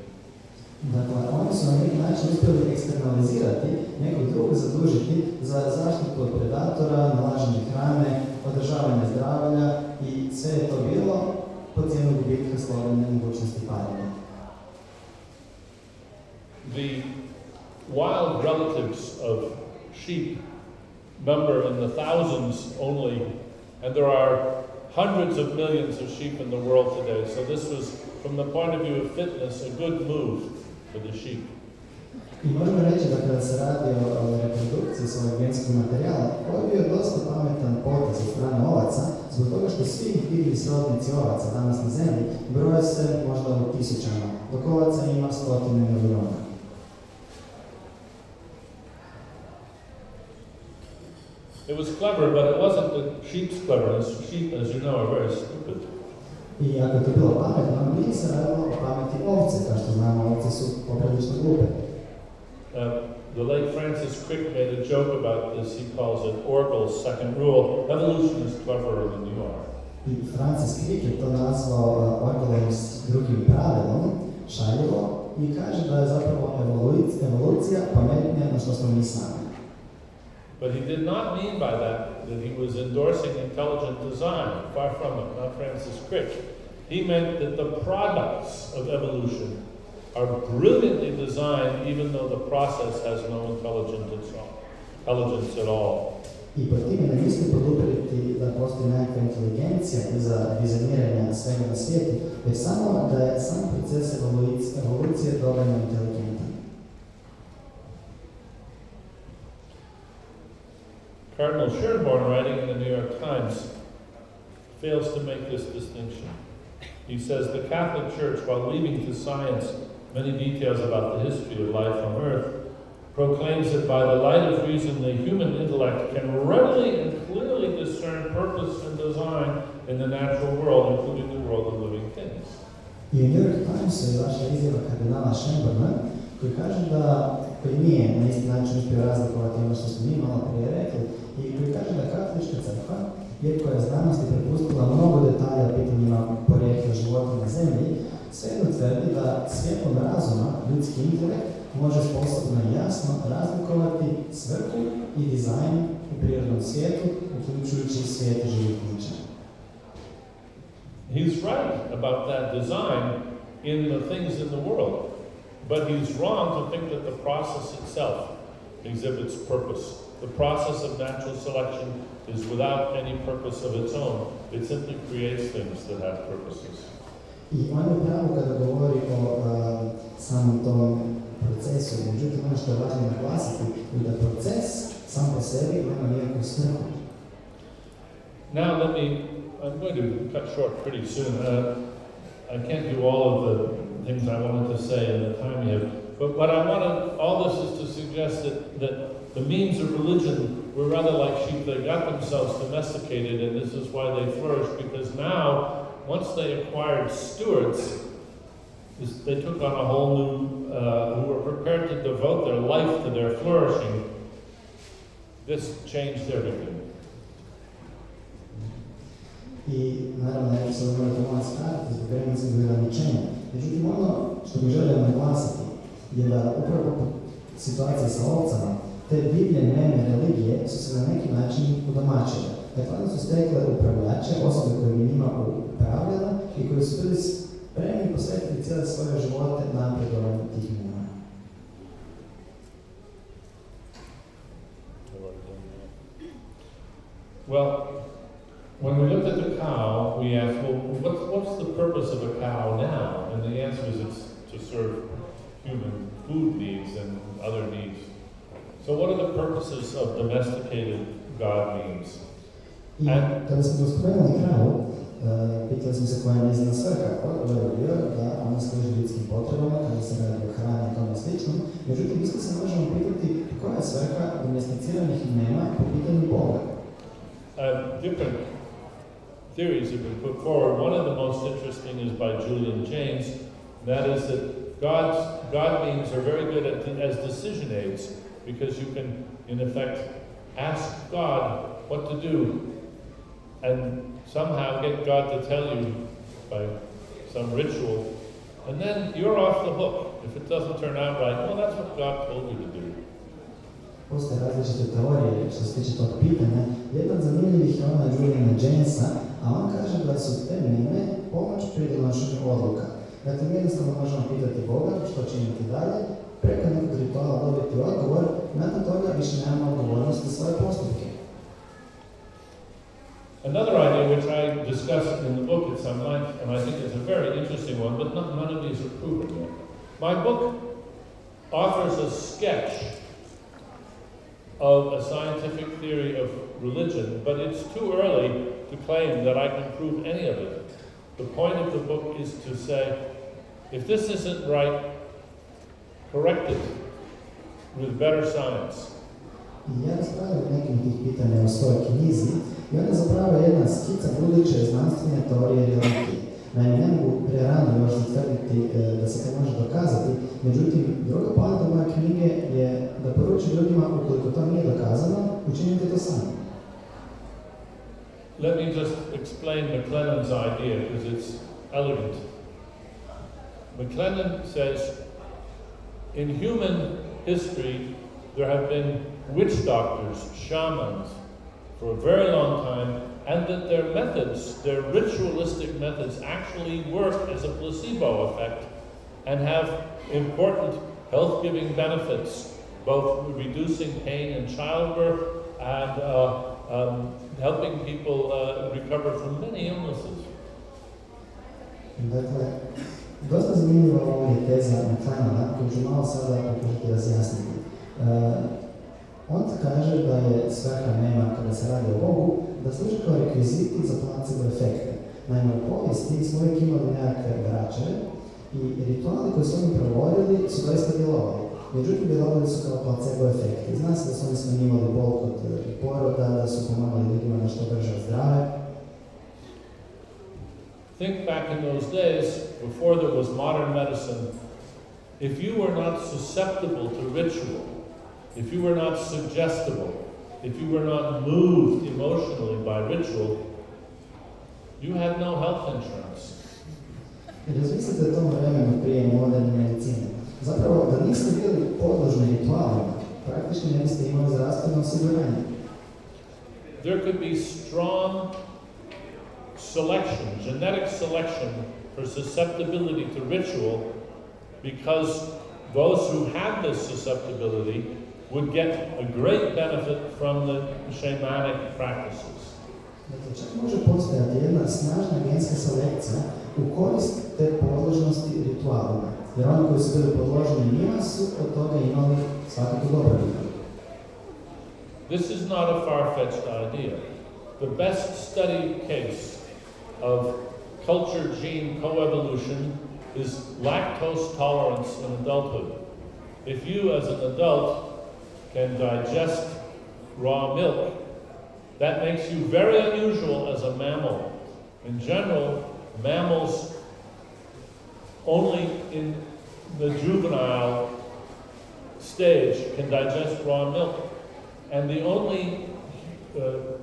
Dakle, oni su na neki način uspjeli eksternalizirati, nekog drugog zadužiti za zaštitu od predatora, nalaženje hrane, održavanje zdravlja i sve je to bilo po cijenu gubitka slobodne mogućnosti parenja.
The wild relatives of sheep number in the thousands only, and there are hundreds of millions of sheep in the world today. So this was, from the point of view of fitness, a good move for the sheep.
I možemo reći da kada se radi o, reprodukciji svojeg genskog materijala, ovo je bio dosta pametan potez od strane ovaca, zbog toga što svi divlji srodnici ovaca danas na zemlji broje se možda u tisućama, dok ovaca ima stotine milijuna.
It was clever, but it wasn't the sheep's cleverness. Sheep, as you know, are very stupid.
I ako to bilo pametno, nije se radilo o pameti ovce, kao što znamo, ovce su poprilično glupe.
Uh, the late Francis Crick made a joke about this. He calls it Orgel's second rule evolution is cleverer than you are.
I Francis Crick je to nazvao uh, Orgelovim drugim pravilom, šaljivo, i kaže da je zapravo evolucija pametnija na što smo mi sami.
But he did not mean by that that he was endorsing intelligent design. Far from it, not Francis Crick. He meant that the products of evolution are brilliantly designed even though the process has no intelligence itself, intelligence at all.
I pod time ne misli poduprijeti da postoji nekakva inteligencija iza dizajniranja svega na svijetu, već samo da je sam proces evolucije, evolucije dovoljno inteligentan.
Cardinal Schönborn, writing in the New York Times, fails to make this distinction. He says the Catholic Church, while leaving to science many details about the history of life on earth, proclaims that by the light of reason the human intellect can readily and clearly discern purpose and design in the natural world, including the world of living things.
U New York Timesu je vaša izjava kardinala Schönborna, koji kaže da, koji nije na isti način uspio razlikovati ono što smo mi malo prije rekli, i kaže da katolička crkva, iako je znanost je prepustila mnogo detalja o pitanjima porijekla života na zemlji, svejedno tvrdi da svijetom razuma ljudski intelekt može sposobno i jasno razlikovati svrhu i dizajn u prirodnom svijetu, uključujući svijet živih bića.
He's right about that design in the things in the world, but he's wrong to think that the process itself exhibits purpose. The process of natural selection is without any purpose of its own. It simply creates things that have purposes.
I on je pravo kada govori o a, samom tom procesu, međutim ono što je važno naglasiti je da proces sam po sebi nema nikakvu svrhu.
Now, let me, I'm going to cut short pretty soon. Uh, I can't do all of the things I wanted to say in the time we have, but what I wanted, all this is to suggest that, that the memes of religion were rather like sheep. They got themselves domesticated, and this is why they flourished, because now, once they acquired stewards, they took on a whole new, uh, who were prepared to devote their life to their flourishing. This changed everything.
I te divlje mene religije su se na neki način udomačile. Dakle, su stekle upravljače, osobe koje njima upravljala i su bili spremni posvetiti cijele svoje živote napredovanju tih mjera.
Well, when we looked at the cow, we asked, well, what's, what's the purpose of a cow now? And the answer is it's to serve human food needs and other needs. So, what are the purposes of domesticated God memes?
I kada smo spomenuli kravu, uh, pitali smo se koja je njezina svrha. Odgovor je bio da ona služi ljudskim potrebama, kada se radi o hrani i. Međutim, isto se možemo pitati koja je svrha domesticiranih imena po pitanju Boga.
Uh, different theories have been put forward. One of the most interesting is by Julian Jaynes. That is that God's God beings are very good at as decision aids because you can, in effect, ask God what to do and somehow get God to tell you by some ritual, and then you're off the hook. If it doesn't turn out right, well, that's what God told you to do.
Postoje različite teorije što se tiče tog pitanja. Jedna od zanimljivih je ona Juliana Jamesa, a on kaže da su te mene pomoć pri donošenju odluka. Dakle, mi jednostavno možemo pitati Boga što činiti dalje,
Another idea which I discussed in the book at some length, and I think is a very interesting one, but not, none of these are proven yet. My book offers a sketch of a scientific theory of religion, but it's too early to claim that I can prove any of it. The point of the book is to say, if this isn't right, correct it with better science.
I ja raspravljam nekim tih pitanja u svojoj knjizi i ona je zapravo jedna skica buduće znanstvene teorije religije. Naime, ne mogu prerano još utvrditi e, da se to može dokazati, međutim, druga poanta moje knjige je da poruči ljudima, ukoliko to nije dokazano, učinite to sami.
Let me just explain McLennan's idea because it's elegant. McLennan says in human history, there have been witch doctors, shamans, for a very long time, and that their methods, their ritualistic methods, actually work as a placebo effect and have important health giving benefits, both reducing pain in childbirth and uh, um, helping people uh, recover from many illnesses.
Dosta zanimljiva ovo je teza McLennana, koju ću malo sada pokušati razjasniti. Uh, on kaže da je svrha nema kada se radi o Bogu, da služi kao rekviziti za placebo efekte. Naime, u povijesti smo uvijek imali nekakve vraćare i rituali koje su oni provodili su doista djelovali. Međutim, djelovali su kao placebo efekti. Zna se da su oni smanjivali bol kod poroda, da su pomagali ljudima da što brže zdrave.
Think back in those days, before there was modern medicine, if you were not susceptible to ritual, if you were not suggestible, if you were not moved emotionally by ritual, you had no health insurance.
Razmislite o tom vremenu prije moderne medicine. Zapravo, da niste bili podložni ritualima, praktički ne biste imali zdravstveno osiguranje.
There could be strong selection, genetic selection for susceptibility to ritual because those who had this susceptibility would get a great benefit from the shamanic practices.
Dakle, čak može postojati jedna snažna genska selekcija u korist te podložnosti ritualima. Jer oni koji su bili podloženi njima su od toga imali svakako dobrobit.
This is not a far-fetched idea. The best studied case of culture gene coevolution is lactose tolerance in adulthood. If you, as an adult, can digest raw milk, that makes you very unusual as a mammal. In general, mammals only in the juvenile stage can digest raw milk. And the only uh,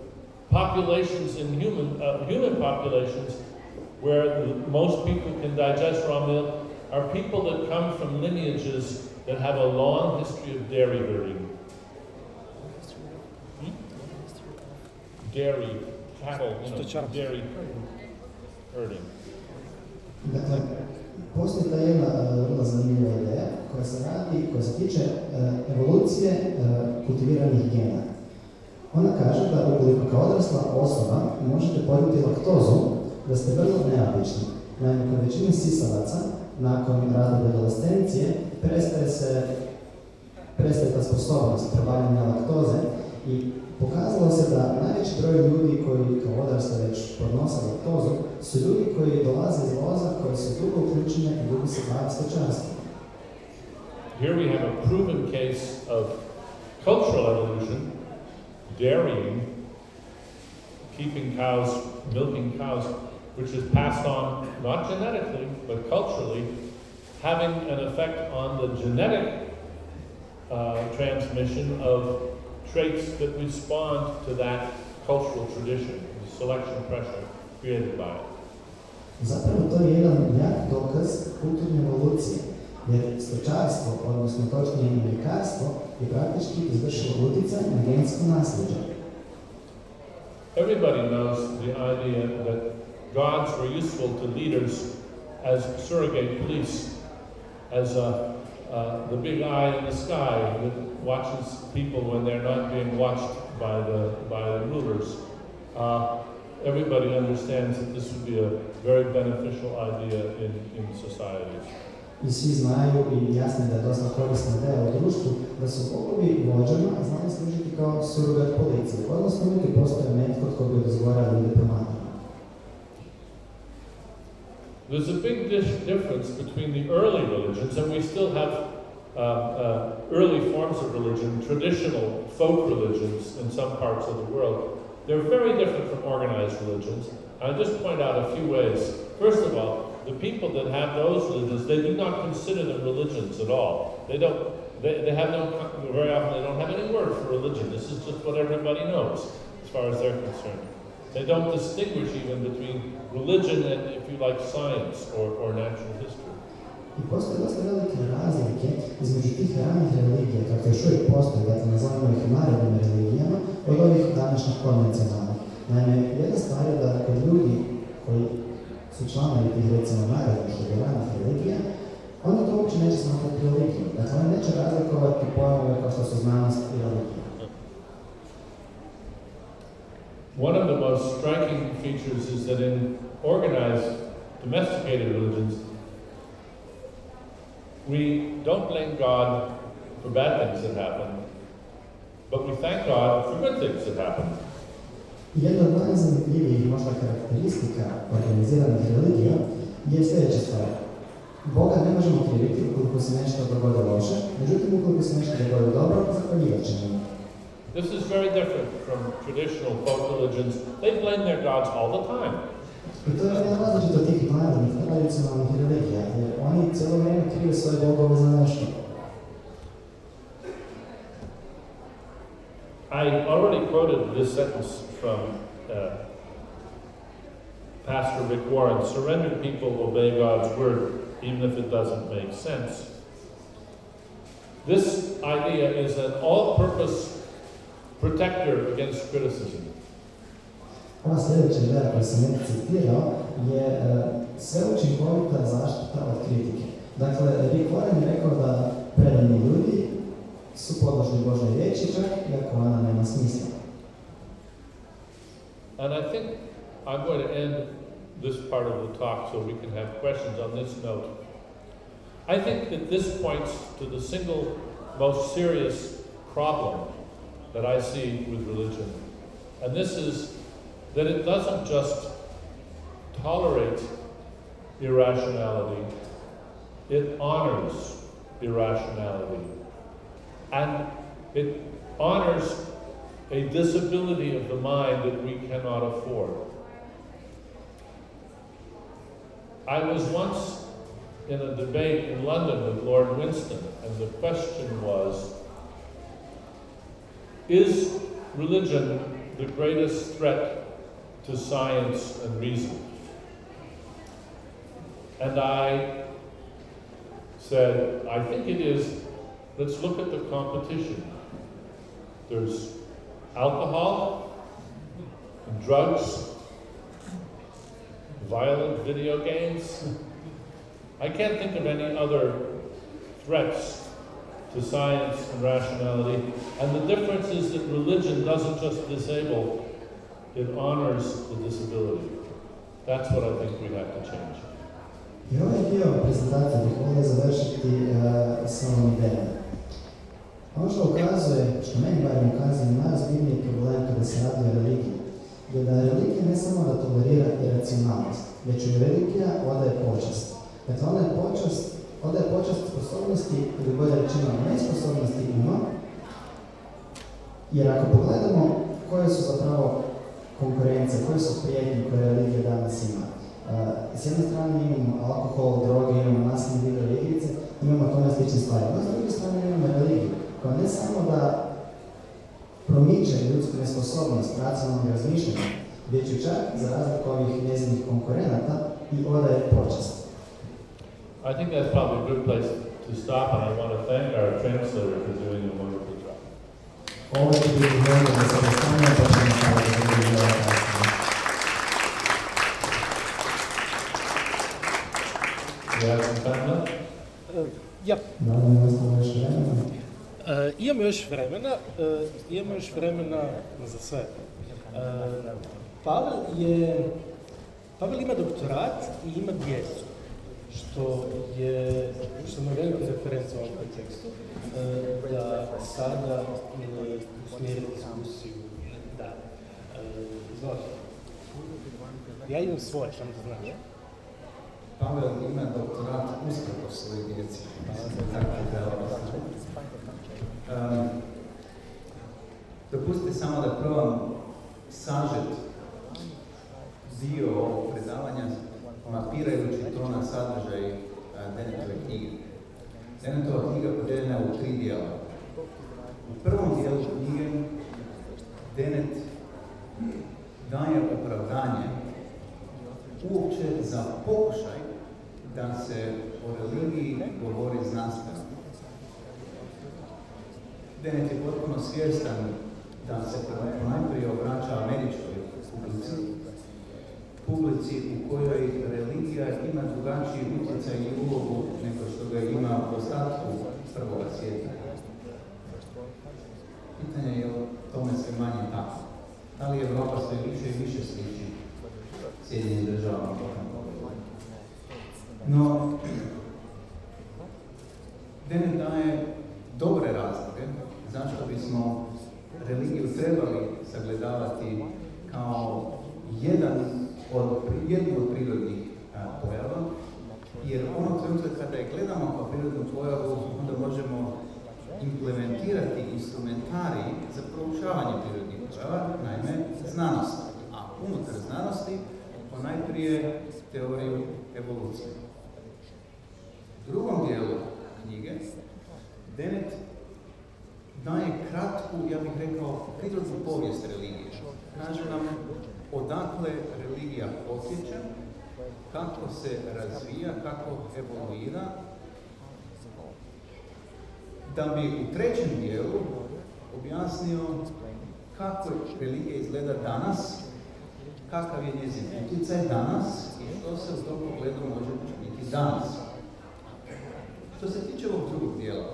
populations in human, uh, human populations where the, most people can digest raw milk are people that come from lineages that have a long history of dairy herding. dairy, cattle, you know, dairy herding.
Dakle, postoji ta jedna vrlo zanimljiva ideja koja se radi, koja se tiče uh, evolucije uh, kultiviranih gena. Ona kaže da ukoliko kao odrasla osoba možete podnijeti laktozu, da ste vrlo neobični. Naime, kod većine sisavaca, nakon rada adolescencije, prestaje se prestaje ta sposobnost probavljanja laktoze i Pokazalo se da najveći broj ljudi koji kao odrasli već podnose laktozu su ljudi koji dolaze iz loza, koji su dugo uključene i dugo se bave stočarstvom.
Here we have a proven case of cultural evolution, dairying, keeping cows, milking cows, which is passed on not genetically, but culturally, having an effect on the genetic uh, transmission of traits that respond to that cultural tradition, the selection pressure created by it.
Zapravo to je jedan jak dokaz kulturne evolucije, jer stočarstvo, odnosno točnije mljekarstvo, je praktički izvršilo utjecaj na gensko nasljeđe.
Everybody knows the idea that gods were useful to leaders as surrogate police, as a uh, the big eye in the sky that watches people when they're not being watched by the, by the rulers. Uh, everybody understands that this would be a very beneficial idea in, in societies.
Vođama znali služiti kao surogat policije, odnosno postoje netko tko bi.
There's a big difference between the early religions, and we still have uh, uh, early forms of religion, traditional folk religions in some parts of the world. They're very different from organized religions. I'll just point out a few ways. First of all, the people that have those religions, they do not consider them religions at all. They don't, they, they have no, very often they don't have any word for religion. This is just what everybody knows, as far as they're concerned. They don't distinguish even between religion and, if you like, science or, or natural history.
I postoje dosta velike razlike između tih ranih religija, kako još uvijek postoje, dakle nazovimo ih narodnim religijama, od ovih današnjih konvencionalnih. Naime, jedna stvar je da kod ljudi koji to. Dakle, neće razlikovati pojmove kao što su znanost i religija.
One of the most striking features is that in organized, domesticated religions, we don't blame God for bad things that happen, but we thank God for good things that happen.
Jedna od najzanimljivijih možda karakteristika organiziranih religija je sljedeća stvar. Boga ne možemo kriviti ukoliko se nešto dogodi loše, međutim ukoliko se nešto dogodi dobro, zahvaljivat ćemo.
This is very different from traditional folk religions. They blame their gods all the time.
I to je jedan različit od tih narodnih tradicionalnih religija, jer oni cijelo vrijeme krive svoje bogove za nešto.
I already quoted this sentence from uh, Pastor Rick Warren Surrendered people obey God's word even if it doesn't make sense. This idea is an all purpose protector against criticism.
Sljedeća ideja sam nekad citirao je e, sveučinkovita zaštita od kritike. Dakle, Rick Warren je rekao da predani ljudi su podložni Božoj riječi, čak iako ona nema smisla.
And I think I'm going to end this part of the talk so we can have questions on this note. I think that this points to the single most serious problem that I see with religion. And this is that it doesn't just tolerate irrationality, it honors irrationality. And it honors a disability of the mind that we cannot afford. I was once in a debate in London with Lord Winston, and the question was Is religion the greatest threat to science and reason? And I said, I think it is. Let's look at the competition. There's alcohol, drugs, violent video games. I can't think of any other threats to science and rationality. And the difference is that religion doesn't just disable, it honors the disability. That's what I think we have to change.
Ovom idejom. Ono što ukazuje, što meni barem ukazuje na najozbiljniji problem kada se radi o religiji, je da religija ne samo da tolerira iracionalnost, već u religija odaje počast. Dakle, ona je počast, odaje počast sposobnosti, ili bolje rečeno nesposobnosti uma, jer ako pogledamo koje su zapravo konkurencije, koje su prijetnje koje religija danas ima, Uh, s jedne strane imamo alkohol, droge, imamo nasilne igrice, imamo tome slične stvari. No, s druge strane imamo religiju, koja ne samo da promiče ljudsku nesposobnost racionalnog razmišljanja, već ju čak, za razliku ovih njezinih konkurenata, i odaje počast.
I think that's probably a good place to stop, and I want to thank our translator for doing a wonderful job.
Ovo će biti dobro da se postane, pa ćemo staviti deo kasnije.
You have some time left?
Uh, ja,
Da li mi ostalo još vremena?
Uh, imamo još vremena, uh, imamo još vremena za sve. Uh, Pavel je, Pavel ima doktorat i ima djecu, što je, što je velika referenca u ovom kontekstu, uh, da sada usmjeri diskusiju. Da. Uh, izvolite. Ja imam svoje, samo da znaš.
Pavel ima doktorat usprko svojoj djeci. Um, dopustite samo da probam sažet dio ovog predavanja mapirajući to na sadržaj a, Denetove knjige. Denetova knjiga podijeljena je u tri dijela. U prvom dijelu knjige Denet daje opravdanje uopće za pokušaj da se o religiji govori znanstveno. Dennett je potpuno svjestan da se najprije obraća američkoj publici, publici u kojoj religija ima drugačiji utjecaj i ulogu nego što ga ima u ostatku prvoga svijeta. Pitanje je o tome sve manje tako. Da li Evropa sve više i više sliči Sjedinjenim državama? No, Dennett daje dobre razloge zašto bismo religiju trebali sagledavati kao jedan od, jednu od prirodnih pojava, jer ono trenutka kada je gledamo kao prirodnu pojavu, onda možemo implementirati instrumentari za proučavanje prirodnih pojava, naime znanost. A unutar znanosti ponajprije teoriju evolucije. Drugom dijelu knjige Dennett daje kratku, ja bih rekao, prirodnu povijest religije. Kaže nam odakle religija potječe, kako se razvija, kako evoluira, da bi u trećem dijelu objasnio kako religija izgleda danas, kakav je njezin utjecaj danas i što se u tom pogledu može učiniti danas. Što se tiče ovog drugog dijela,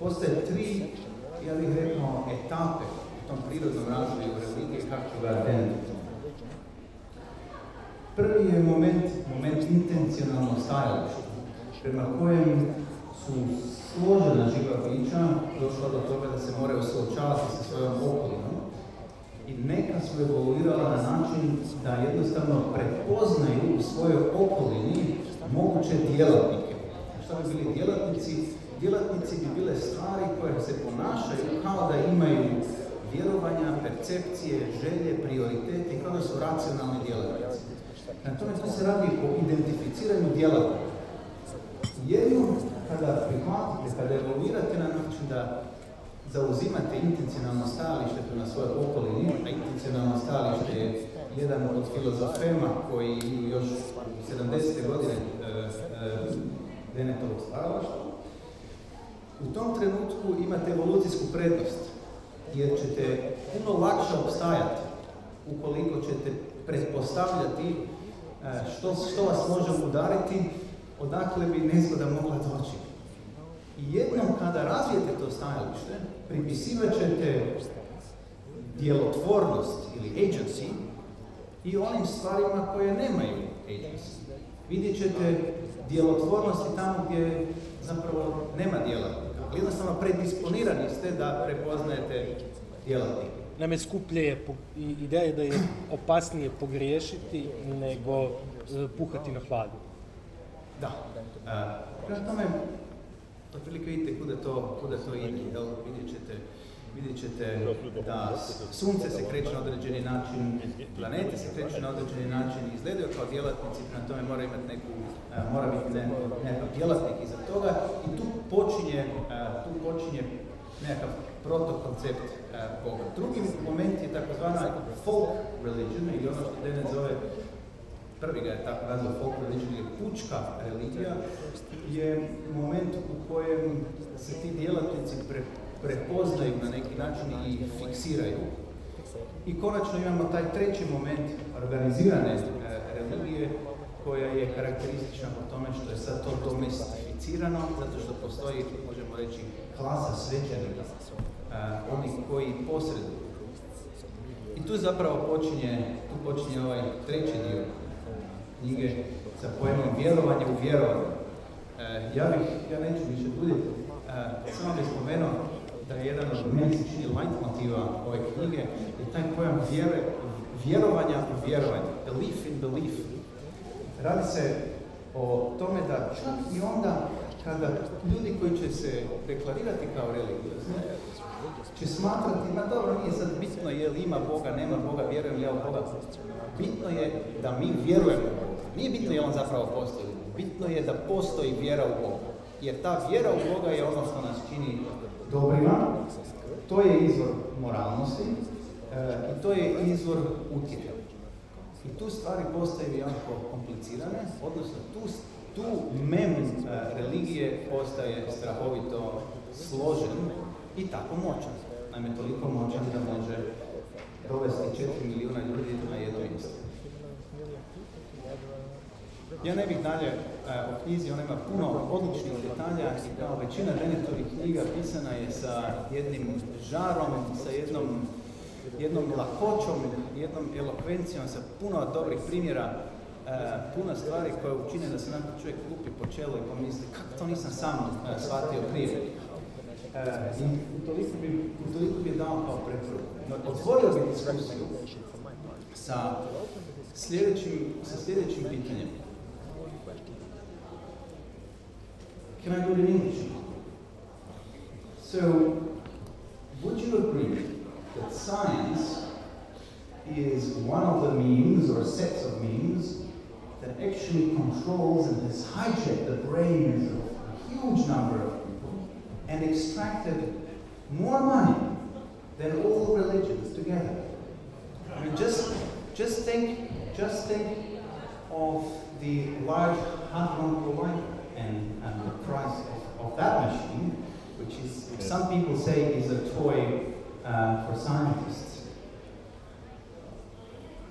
postoje tri, ja bih rekao, etape u tom prirodnom razvoju religije kako ga Prvi je moment, moment intencionalnog stajališta, prema kojem su složena živa bića došla do toga da se moraju suočavati sa svojom okolinom i neka su evoluirala na način da jednostavno prepoznaju u svojoj okolini moguće djelatnike. Šta bi bili djelatnici? Djelatnici bi bile stvari koje se ponašaju kao da imaju vjerovanja, percepcije, želje, prioriteti, kao da su racionalni djelatnici. Na tome tu se radi o identificiranju djelatnika. Jednom kada prihvatite, kada evoluirate na način da zauzimate intencionalno stajalište prema svojoj okolini, a intencionalno stajalište je jedan od filozofema koji još 70. godine e, e, Dennetovog stvaralaštva, u tom trenutku imate evolucijsku prednost, jer ćete puno lakše obstajati ukoliko ćete pretpostavljati e, što, što vas može udariti, odakle bi nezgoda mogla doći. I jednom kada razvijete to stajalište, pripisivat ćete djelotvornost ili agency i onim stvarima koje nemaju agency. Vidjet ćete djelotvornosti tamo gdje zapravo nema djelatnika. Jednostavno predisponirani ste da prepoznajete djelatnika.
Naime, skuplje je, po- i- ideja je da je opasnije pogriješiti nego e, puhati na hladu.
Da. Uh, prema tome, otprilike vidite kuda to, kuda to ide, jel? Vidjet ćete, vidjet ćete da sunce se kreće na određeni način, planete se kreću na određeni način, izgledaju kao djelatnici, prema tome mora imati neku, uh, mora biti ne, nekakav djelatnik iza toga i tu počinje, uh, tu počinje nekakav protokoncept Boga. Drugi moment je takozvana folk religion ili ono što Dennett zove prvi ga je tako nazvao folk religion ili pučka religija, je moment u kojem se ti djelatnici pre, prepoznaju na neki način i fiksiraju. I konačno imamo taj treći moment organizirane e, religije koja je karakteristična po tome što je sad to domestificirano, zato što postoji, možemo reći, klasa svećenika, e, oni koji posreduju. I tu zapravo počinje, tu počinje ovaj treći dio knjige sa pojmom vjerovanje u vjerovanje. E, ja bih, ja neću više duljiti, e, samo bih spomenuo da je jedan od meni se ove knjige je taj pojam vjere, vjerovanja u vjerovanje, belief in belief. Radi se o tome da čak i onda kada ljudi koji će se deklarirati kao religiozni, će smatrati, ma dobro, nije sad bitno je li ima Boga, nema Boga, vjerujem li ja u Boga. Bitno je da mi vjerujemo Boga. Nije bitno je on zapravo postoji. Bitno je da postoji vjera u Boga. Jer ta vjera u Boga je ono što nas čini dobrima. To je izvor moralnosti e, i to je izvor utjehe. I tu stvari postaju jako komplicirane, odnosno tu, tu mem e, religije postaje strahovito složen i tako moćan. Naime, toliko moćan da može dovesti 4 milijuna ljudi na jedno mjesto. Ja ne bih dalje e, o knjizi, ona ima puno odličnih detalja i kao većina Denetovih knjiga pisana je sa jednim žarom, sa jednom, jednom lakoćom, jednom elokvencijom, sa puno dobrih primjera, e, puno stvari koje učine da se nakon čovjek lupi po čelu i pomisli kako to nisam sam e, shvatio prije. I utoliko bi, utoliko bi dao kao preporuku. No, otvorio bi diskusiju sa sljedećim, sa sljedećim pitanjem. Can I do it in English? So, would you agree that science is one of the means or sets of means that actually controls and has hijacked the brains of a huge number of people and extracted more money than all religions together? I mean, just, just think, just think of the large hadron collider and, and the price of, of that machine, which is, some people say, is a toy uh, for scientists.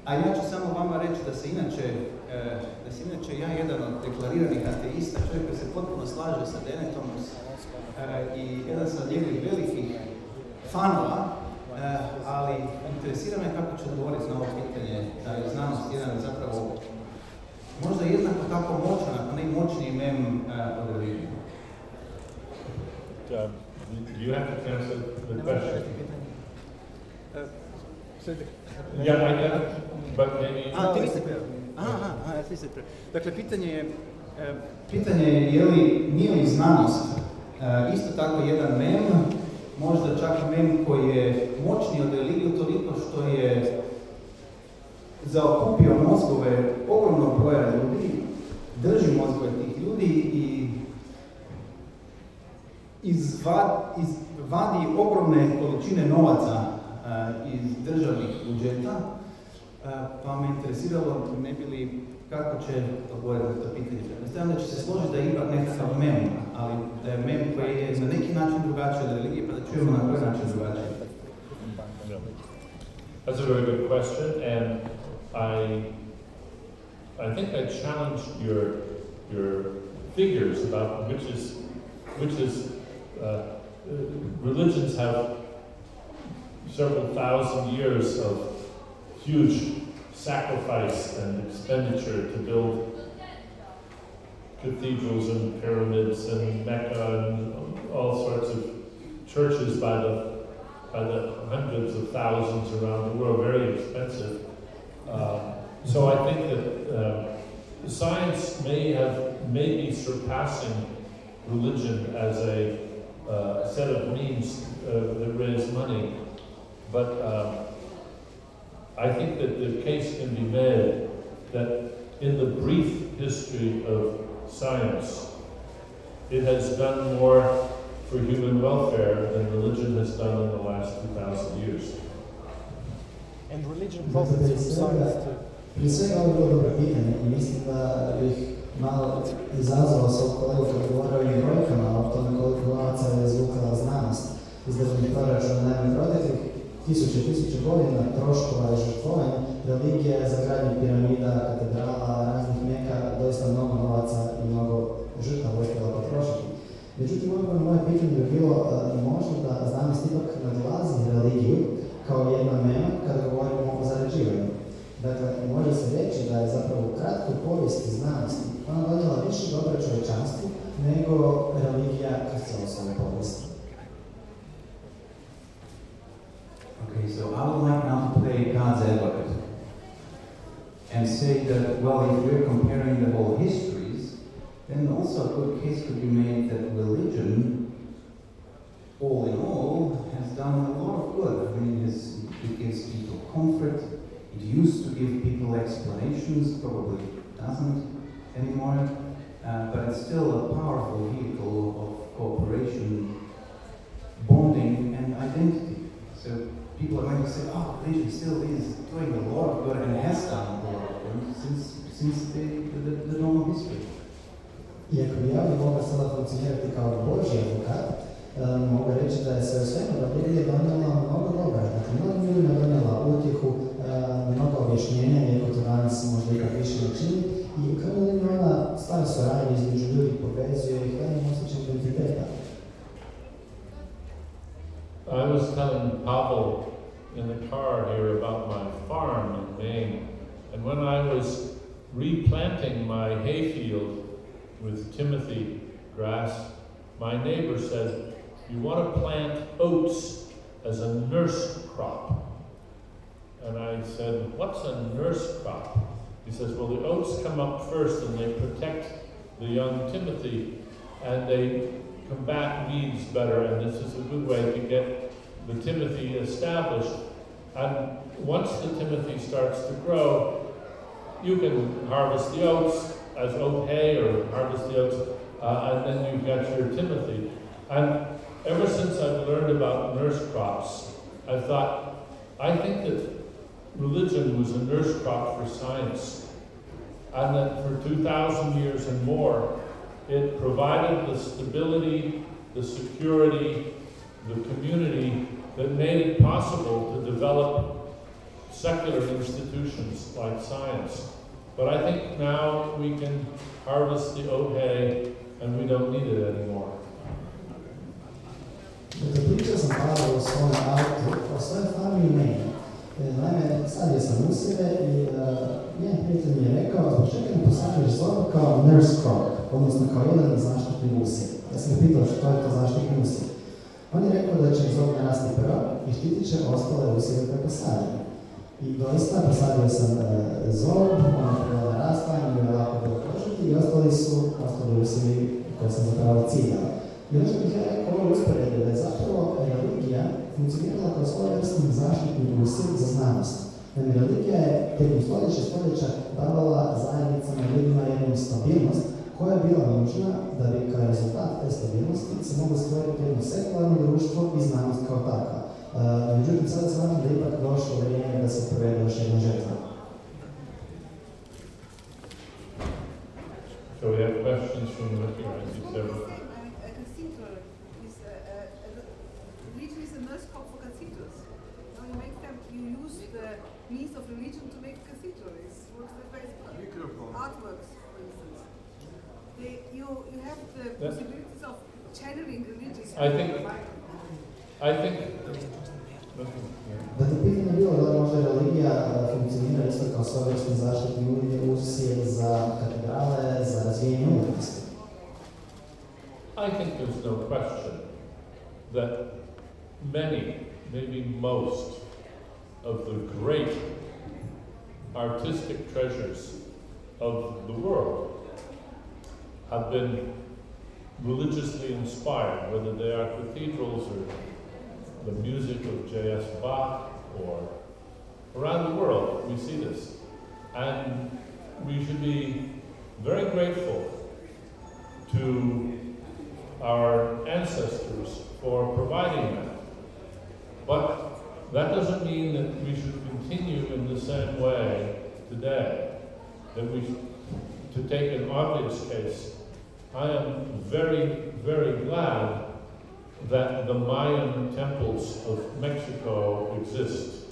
A ja ću samo vama reći da se inače, e, da se inače ja jedan od deklariranih ateista, čovjek koji se potpuno slaže sa Denetom e, i jedan sam njegovih velikih fanova, e, ali interesira me kako će odgovoriti na ovo pitanje da je znanost jedan zapravo možda jednako tako moćan, ako ne i moćniji mem od religije.
Um, you have to answer the question. Yeah, I get it, but maybe.
A, ti niste Aha, aha, ja ti niste Dakle, pitanje je, e, pitanje je je li, nije li znanost e, isto tako jedan mem, možda čak mem koji je moćniji od religije toliko što je zaokupio mozgove ogromnog broja ljudi, drži mozgove tih ljudi i izvad, izvadi ogromne količine novaca uh, iz državnih budžeta, uh, pa me interesiralo ne bi li kako će odgovoriti to pitanje. Pretpostavljam da će se složiti da je ipak nekakav mem, ali da je mem koji je na neki način drugačiji od religije, pa da čujemo na koji način drugačiji.
That's a very good question, and I, I think I challenged your, your figures about which is, which is, uh, religions have several thousand years of huge sacrifice and expenditure to build cathedrals and pyramids and Mecca and all sorts of churches by the, by the hundreds of thousands around the world, very expensive. Uh, so I think that uh, science may have, may be surpassing religion as a uh, set of means uh, that raise money. But um, I think that the case can be made that in the brief history of science, it has done more for human welfare than religion has done in the last 2,000 years.
And religion profits from science too.
Prije svega bilo dobro pitanje i mislim da bih malo izazvao svog kolegu kad govorio o brojkama o tome koliko novaca je izvukala znanost iz državnih proračuna. Naime, proteklih tisuće, tisuće godina troškova i žrtvovanja, religija za gradnju piramida, katedrala, raznih meka, doista mnogo novaca i mnogo žrtava uspjela potrošiti. Međutim, odgovor moje pitanje bi bilo možda povijesti znanosti ona donijela više dobra čovječanstvu nego religija svoju.
Okay, so I would like now to play God's advocate and say that, well, if we're comparing the whole histories, then also a good case could be made that religion, all in all, has done a lot of good. I mean, it gives people comfort. It used to give people explanations, probably doesn't anymore. Uh, but it's still a powerful vehicle of cooperation, bonding, and identity. So people are going to say, oh, religion still is doing a lot of good and has done a lot of good since, since the, the, the of history.
Svemu religija donijela mnogo toga. Dakle, mnogim ljudima mnogo objašnjenja, iako to danas možda više i krajnjoj liniji ona između ljudi, im osjećaj identiteta.
I was telling Pavel in the car here about my farm in Maine, and when I was replanting my hayfield with Timothy grass, my neighbor said, You want to plant oats as a nurse crop. And I said, What's a nurse crop? He says, Well, the oats come up first and they protect the young Timothy and they combat weeds better, and this is a good way to get the Timothy established. And once the Timothy starts to grow, you can harvest the oats, as oat hay or harvest the oats, uh, and then you've got your Timothy. And ever since I've learned about nurse crops, I thought, I think that religion was a nurse crop for science, and that for 2,000 years and more, it provided the stability, the security, the community that made it possible to develop secular institutions like science. But I think now we can harvest the oat hay and we don't need it anymore.
Pričao sam Pavla u svom autu o svojoj farmi i meni. Naime, sadio sam usjeve i uh, jedan prijatelj mi je rekao, zbog čega ne posadiš zoru kao nurse crop, odnosno kao jedan zaštitni usjev. Ja sam ga pitao što je to zaštitni usjev. On je rekao da će zov narasti prvo i štitit će ostale usjeve koje posadim. I doista posadio sam uh, zob, on je prvo narastao, mi je lako bilo kožiti i ostali su ostali usjevi koje sam zapravo ciljao. I ono što bih ja rekao ovo usporedbe da je zapravo religija funkcionirala kao svojevrsni zaštitni usjev za znanost. Naime, religija je tijekom stoljeća stoljeća davala zajednicama ljudima jednu stabilnost koja je bila nužna da bi kao rezultat te stabilnosti se moglo stvoriti jedno sekularno društvo i znanost kao takva. Uh, međutim, sada smatram da je ipak došlo vrijeme da se provede još jedna žetva.
So we have questions from the
means artworks, for instance. They, you, you have the yeah. possibilities of channeling religious.
I think, I think,
Dakle, pitanje je bilo da li možda religija funkcionira isto kao svojevrsni zaštitni usjev za katedrale, za razvijenje umjetnosti.
I think there's no question that many, maybe most, of the great artistic treasures of the world have been religiously inspired, whether they are cathedrals or the music of J.S. Bach or around the world, we see this. And we should be very grateful to our ancestors for providing that. But that doesn't mean that we should continue in the same way today. That we, to take an obvious case, I am very, very glad that the Mayan temples of Mexico exist.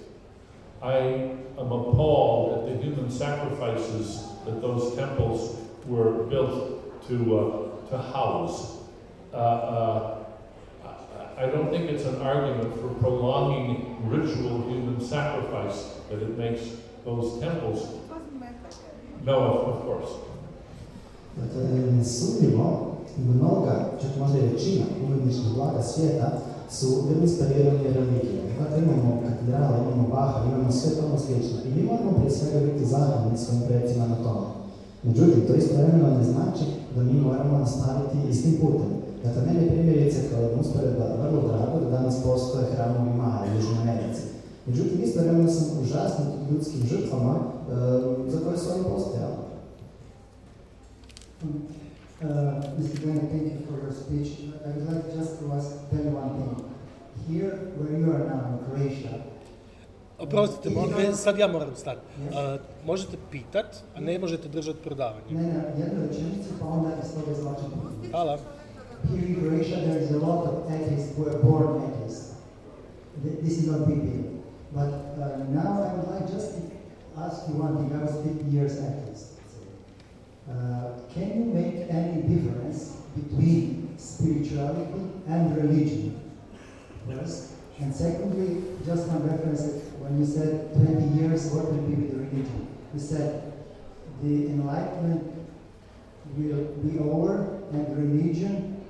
I am appalled at the human sacrifices that those temples were built to, uh, to house. Uh, uh, I don't think it's an argument for prolonging ritual human sacrifice that it makes those temples. No, of course.
Dakle, nesumnjivo, mnoga, čak možda i većina umjetničkih blaga svijeta su bili inspirirani religijom. Dakle, imamo katedrale, imamo Baha, imamo sve tome slično. I mi moramo prije svega biti zahvalni svojim predsima na tome. Međutim, to istovremeno ne znači da mi moramo nastaviti istim putem. Dakle, meni je primjerice kao jedna usporedba vrlo drago da danas postoje hramovi Maja u Južnoj Americi. Međutim, istovremeno sam užasnut ljudskim žrtvama e, oni postojali.
Uh, Mr. Bennett, thank you for your speech. I would like just to ask, tell you one thing. Here, where you are now in Croatia,
Oprostite, molim me, sad ja moram stati. Uh, možete pitat, a ne možete držati predavanje.
ne, ne, jednu rečenicu, pa onda iz toga izvlačim.
Hvala.
Here in Croatia, there is a lot of atheists who are born atheists. Th- This is not big deal. But uh, now I would like just to ask you one thing. I was 50 years atheist. Uh, can you make any difference between spirituality and religion? First. And secondly, just one reference, when you said 20 years, what will be with religion? You said the enlightenment will be over and religion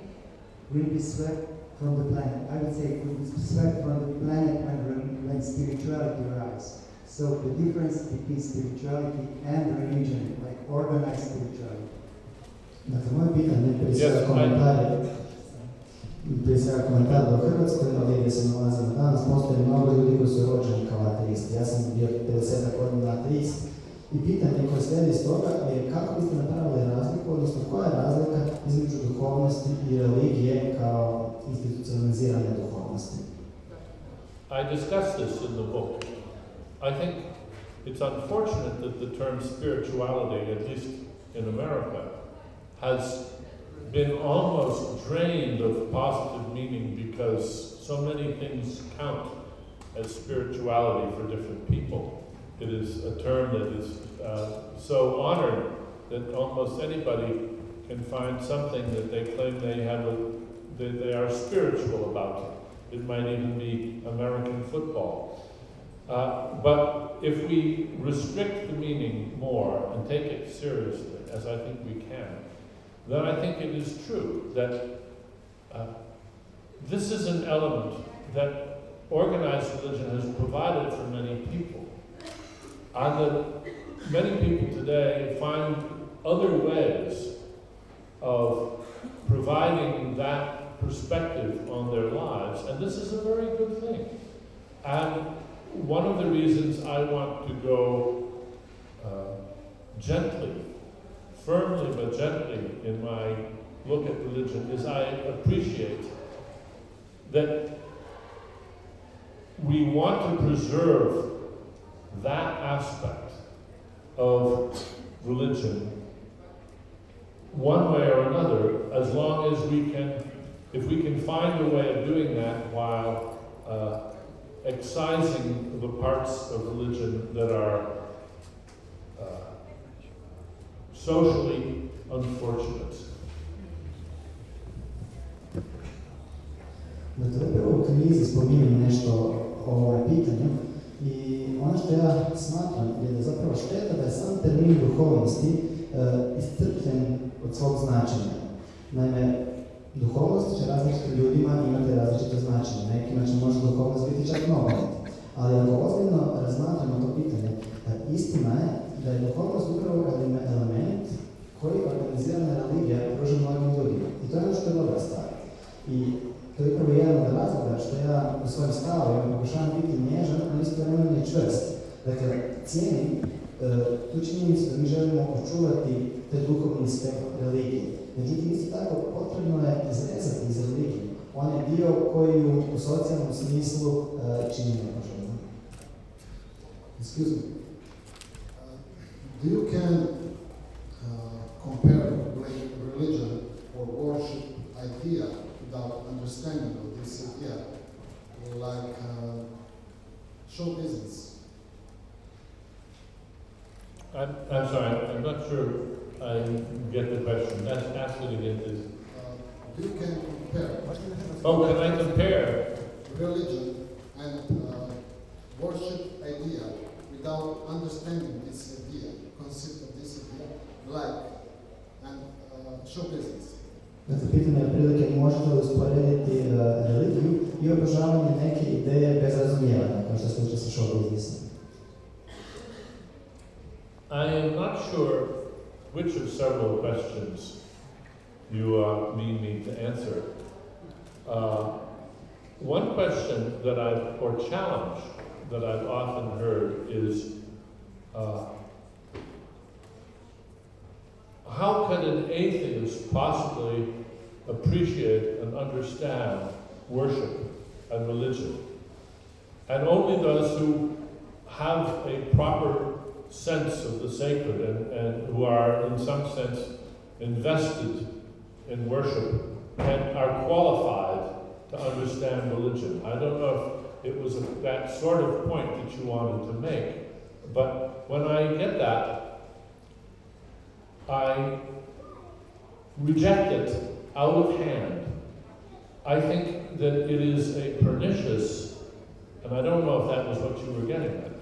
will be swept from the planet. I would say it will be swept from the planet when, when spirituality arrives. So the difference between spirituality and religion, like organized spirituality.
Dakle, moje pitanje prije svega svega Hrvatskoj, ovdje gdje se nalazimo danas, postoje mnogo ljudi koji su rođeni kao ateisti. Ja sam bio 50 godina ateist i pitanje koje slijedi iz toga je kako biste napravili razliku, odnosno koja je razlika između duhovnosti i religije kao institucionalizirane duhovnosti.
I discuss this in the book. I think it's unfortunate that the term spirituality, at least in America, has been almost drained of positive meaning because so many things count as spirituality for different people. It is a term that is uh, so honored that almost anybody can find something that they claim they have a, that they are spiritual about it. It might even be American football. Uh, but if we restrict the meaning more and take it seriously, as I think we can, then I think it is true that uh, this is an element that organized religion has provided for many people. And that many people today find other ways of providing that perspective on their lives, and this is a very good thing. And one of the reasons I want to go uh, gently, firmly but gently in my look at religion is I appreciate that we want to preserve that aspect of religion one way or another as long as we can, if we can find a way of doing that while uh, excising the parts of religion that are uh, socially unfortunate.
Dakle, u knjizi spominjem nešto o ovome pitanju i ono što ja smatram je da zapravo šteta da je sam termin duhovnosti e, iscrpljen od svog značenja. Naime, duhovnost će različitim ljudima imati različito značenje. Nekima će možda duhovnost biti čak nogomet. Ali ako ozbiljno razmatramo to pitanje, istina je da je duhovnost upravo eleme- element koji organizirana religija pruža mnogim ljudima. I to je ono što je dobra stvar. I to je upravo jedan od razloga što ja u svojim stavovima pokušavam biti nježan, a istovremeno i čvrst. Dakle, cijenim e, tu činjenicu da mi želimo očuvati te duhovni aspekt religije. Međutim, isto tako potrebno je izrezati iz religije onaj dio koji u, u socijalnom smislu e, čini nemožnim.
Excuse me. Uh, do you can uh, compare religion or worship idea without understanding of this idea, like uh, show business?
I'm, I'm sorry, I'm not sure I get the question. Ask, ask it again, please.
Uh, you can compare
Oh, can I compare?
religion and uh, worship idea without understanding this idea, concept of this idea, like and uh, show business?
Dakle, pitanje je prilike možete li usporediti e, religiju i obožavanje neke ideje bez razumijevanja, kao što je slučaj sa show businessom.
I am not sure which of several questions you uh, need me to answer. Uh, one question that I've, or challenge that I've often heard is uh, how can an atheist possibly appreciate and understand worship and religion? And only those who have a proper sense of the sacred and, and who are, in some sense, invested in worship and are qualified to understand religion. I don't know if it was a, that sort of point that you wanted to make, but when I get that, I reject it out of hand. I think that it is a pernicious, and I don't know if that was what you were getting at.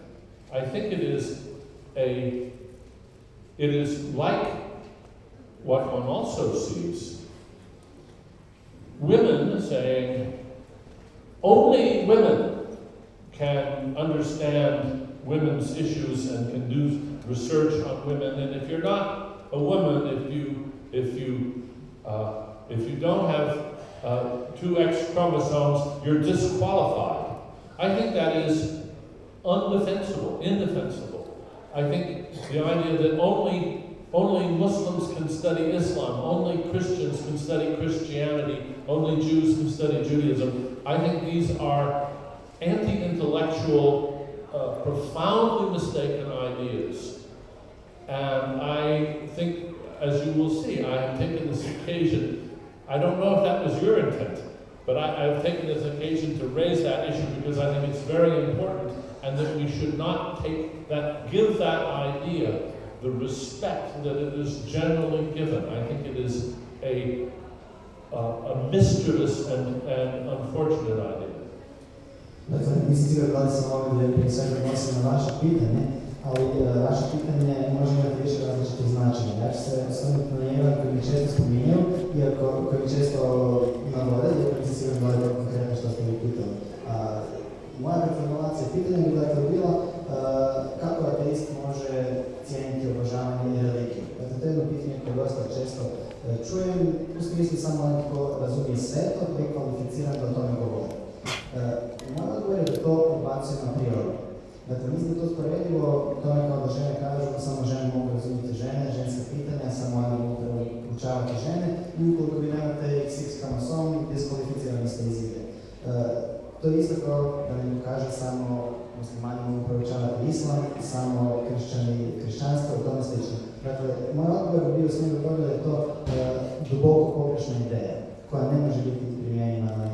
I think it is a, it is like what one also sees. Women saying, only women can understand women's issues and can do research on women. And if you're not a woman, if you if you uh, if you don't have uh, two X chromosomes, you're disqualified. I think that is undefensible, indefensible. I think the idea that only only Muslims can study Islam, only Christians can study Christianity, only Jews can study Judaism. I think these are anti-intellectual, uh, profoundly mistaken ideas. And I think, as you will see, I have taken this occasion, I don't know if that was your intent, but I, have taken this occasion to raise that issue because I think it's very important and that we should not take that, give that idea the respect that it is generally given. I think it is a, uh, a mischievous and, and unfortunate idea.
Dakle, da se svega odnosi na vaše pitanje, ali vaše pitanje može imati više. Ja ću se na jedan koji mi često spominjao, iako koji mi iako nisam sigurno moja formulacija pitanja bi dakle bila kako ateist može cijeniti obožavanje i religiju. Dakle, to je jedno pitanje koje dosta često čujem, u smislu samo onaj ko razumije sve to, je kvalificiran da o tome govori. Moj odgovor je da to odbacuje na prirodu. Dakle, mislim da to sporedivo tome kao da žene kažu da samo žene mogu razumjeti žene, ženske pitanja, samo one mogu učavati žene i ukoliko vi nemate XX kromosom, diskvalificirani ste iz igre. To je isto da mi kaže samo islam, samo kršćani kršćanstvo i tome slično. Dakle, moj odgovor bio toga da je to duboko pogrešna ideja koja ne može biti primijenjena na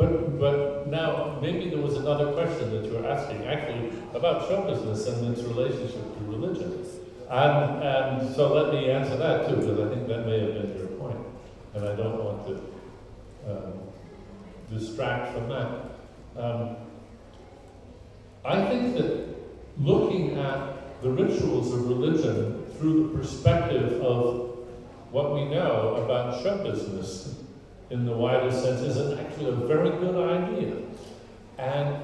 But, but now, maybe there was another question that you were asking, actually, about show business and its relationship to religion. And, and so let me answer that too, because I think that may have been your point. And I don't want to um, distract from that. Um, I think that looking at the rituals of religion through the perspective of what we know about show business in the widest sense is actually a very good idea. And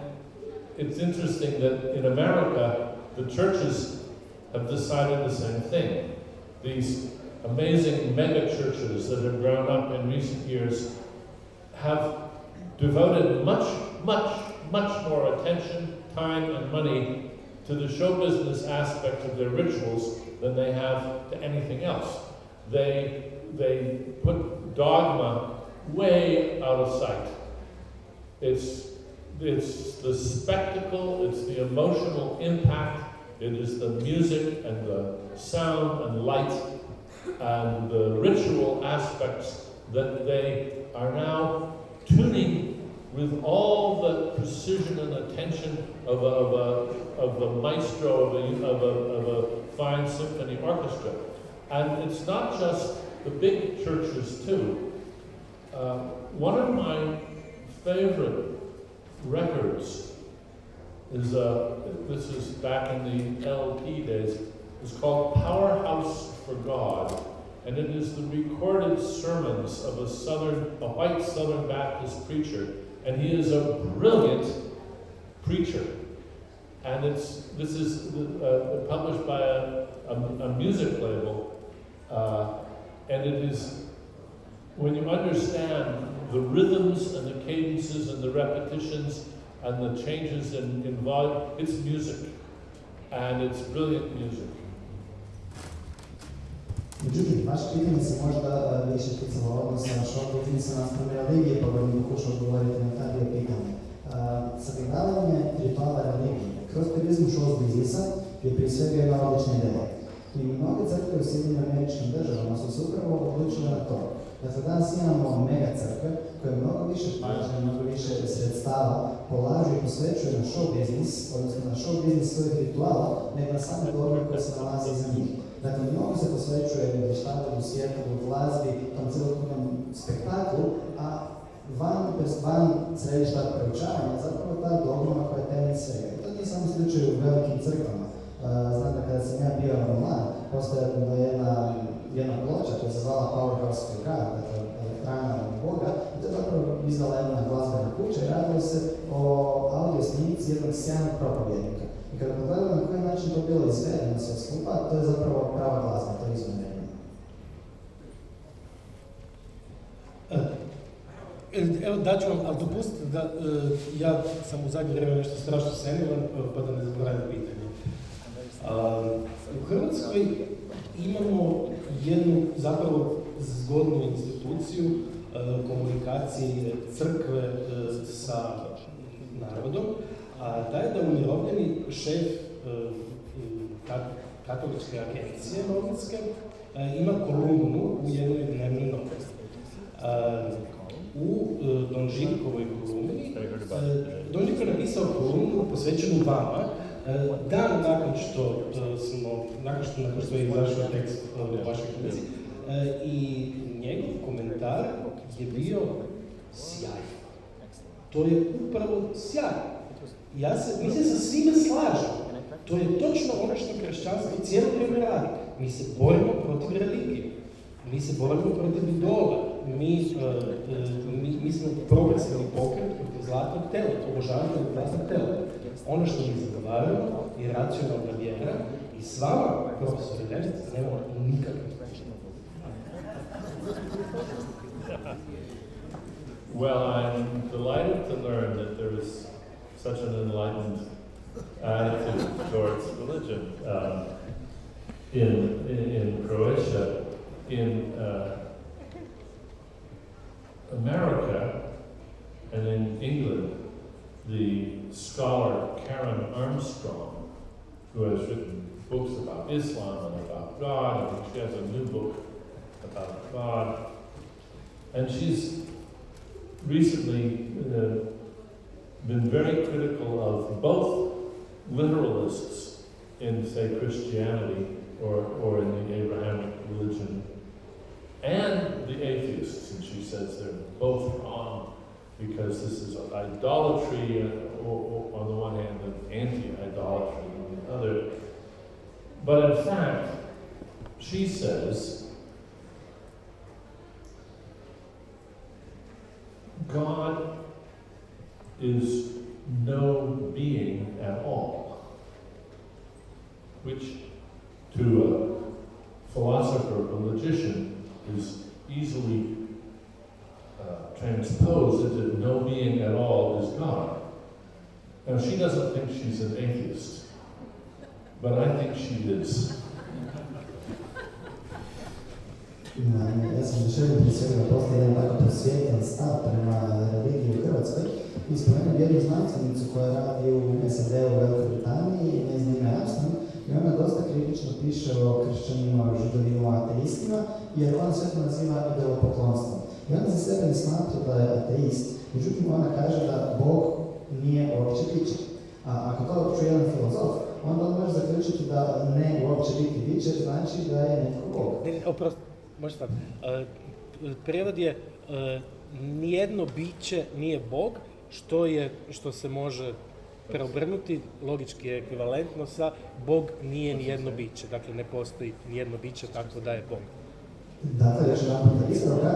it's interesting that in America, the churches have decided the same thing. These amazing mega churches that have grown up in recent years have devoted much, much, much more attention, time, and money to the show business aspect of their rituals than they have to anything else. They, they put dogma way out of sight. It's, it's the spectacle, it's the emotional impact, it is the music and the sound and light and the ritual aspects that they are now tuning with all the precision and attention of a, of a, of a maestro of a, of, a, of a fine symphony orchestra. And it's not just the big churches too. Uh, one of my favorite records is, uh, this is back in the LP days, it's called Powerhouse for God. And it is the recorded sermons of a Southern, a white Southern Baptist preacher. And he is a brilliant preacher. And it's, this is uh, published by a, a, a music label. Uh, And it is when you understand the rhythms and the cadences and the repetitions and the changes in, in volume, it's music. And it's brilliant music.
Međutim, vaše pitanje se možda više ticalo odnosa na šovu se naspram religije, pa bih pokušao odgovoriti na taj dio pitanja. Sagledavanje rituala religije kroz prizmu show biznisa je prije svega jedna odlična ideja. I mnoge crkve u Sjedinim američkim državama su se upravo odlučile na to. Dakle, danas imamo mega crkve koje mnogo više pažnje, mnogo više sredstava polažu i posvećuju na show biznis, odnosno na show biznis svojih rituala, nego na same dogme koje se nalaze iza njih. Dakle, mnogo se posvećuje izvještavanju svijetu, glazbi, tom celokupnom spektaklu, a van, van središta proučavanja zapravo ta dogma koja je temelj svega. I to nije samo slučaj u velikim crkvama. Znam da kada sam ja bio mlad, postojala jedna, jedna ploča koja se zvala Powerhouse God, dakle elektrana Boga, i to je zapravo izdala jedna glazbena kuća i radilo se o audio snimci jednog sjajnog propovjednika. Kada pogledamo na koji način to bilo izvedeno sve skupa, to je zapravo prava glazba, to je izvanredno.
Evo daću vam, ali dopustite da uh, ja sam u zadnje vrijeme nešto strašno senilan, pa da ne zaboravim pitanje. Uh, u Hrvatskoj imamo jednu zapravo zgodnu instituciju uh, komunikacije crkve sa narodom, a taj je da umirovljeni šef uh, katoličke agencije novinske ima kolumnu u jednoj dnevnoj novini. U Don Živkovoj kolumni, Don Živko je napisao kolumnu posvećenu vama, dan nakon što smo, nakon što, nakon što je izašao tekst u vašoj knjizi, i njegov komentar je bio sjajan. To je upravo sjajno. Ja se, mi se sa svime slažemo. To je točno ono što kršćanstvo cijelo vrijeme radi. Mi se borimo protiv religije. Mi se borimo protiv idola. Mi, uh, mi, mi smo progresivni pokret protiv zlatnog tela, obožavatelj zlatnog tela. Ono što mi zagovaramo je racionalna vjera i s vama, profesor Lenec, nemamo nikakvih
Well, I'm delighted to learn that there is such an enlightened attitude towards religion um, in, in, in Croatia. In uh, America and in England, the scholar Karen Armstrong, who has written books about Islam and about God, and she has a new book about God, and she's recently uh, been very critical of both literalists in, say, Christianity or, or in the Abrahamic religion and the atheists, and she says they're both wrong because this is idolatry uh, on the one hand and anti-idolatry on the other. But in fact, she says God is no being at all, which to a philosopher, a logician, is easily uh, transposed into no being at all is God. Now, she doesn't think she's an atheist, but I think she is.
Ja sam tako stav prema religiji u Hrvatskoj i jednu znanstvenicu koja radi u SAD-u u Velikoj Britaniji, njezina ime Armstrong, i ona dosta kritično piše o kršćanima, židovima, ateistima, jer ona sve to naziva idolopoklonstvom. I ona za sebe ne smatra da je ateist, međutim ona kaže da Bog nije uopće biće. A ako to čuje jedan filozof, onda on može zaključiti da ne uopće biti biće, znači da je netko Bog.
Oprosti, može sad. Prijevod je nijedno biće nije Bog, što, je, što se može preobrnuti, logički je ekvivalentno sa Bog nije nijedno biće. Dakle, ne postoji nijedno biće tako da je Bog.
Dakle, još jedan puta ispravka.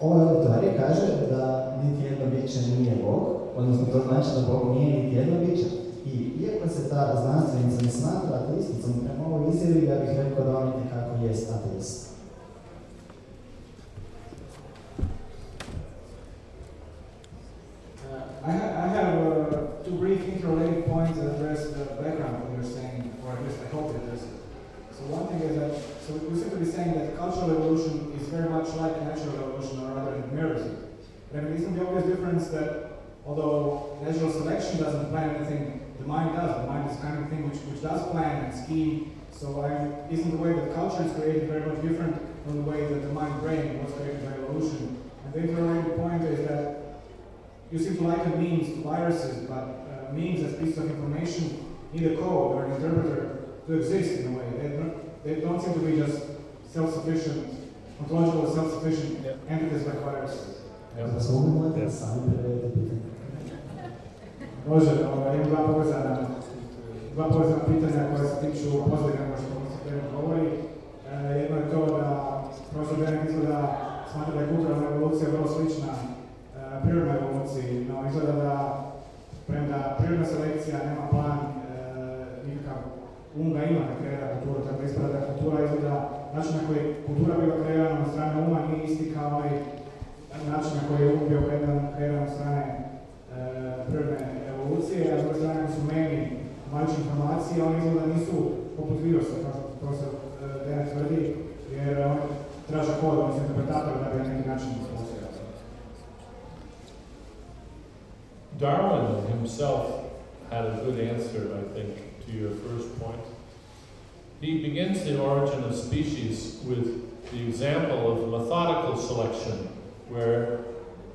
Ova teorija kaže da niti jedno biće nije Bog, odnosno to znači da Bog nije niti jedno biće. I iako se ta znanstvenica ne smatra ateisticom, prema ovoj izjavi ja bih rekao da on nekako jest ateist.
Difference that although natural selection doesn't plan anything, the mind does. The mind is kind of thing which, which does plan and scheme. So I, isn't the way that culture is created very much different from the way that the mind brain was created by evolution? And the interrelated point is that you seem to liken memes to viruses, but uh, memes as pieces of information need a code or an interpreter to exist in a way. They don't, they don't seem to be just self-sufficient, ontological self-sufficient yeah. entities like viruses.
Razumemo, da sami prevedete pitanje.
Može, ovaj, imam dva povezana, dva povezana pitanja koja se tiču pozdravljanja što se trenutno govori. E, jedno je to da profesor Benek izgleda smatra da je kulturalna evolucija vrlo slična e, prirodnoj evoluciji, no izgleda da premda prirodna selekcija nema plan, e, nikakav um ga ima da kreira kulturu, tako ispada da kultura izgleda, način na koji kultura bila kreirana od strane uma nije isti kao onaj koji je kreiran od strane evolucije, su meni informacije, oni izgleda nisu poput virusa, kao što profesor tvrdi, jer on traže kod, da bi na neki način.
Darwin himself had a good answer, I think, to your first point. He begins the origin of species with the example of methodical selection, where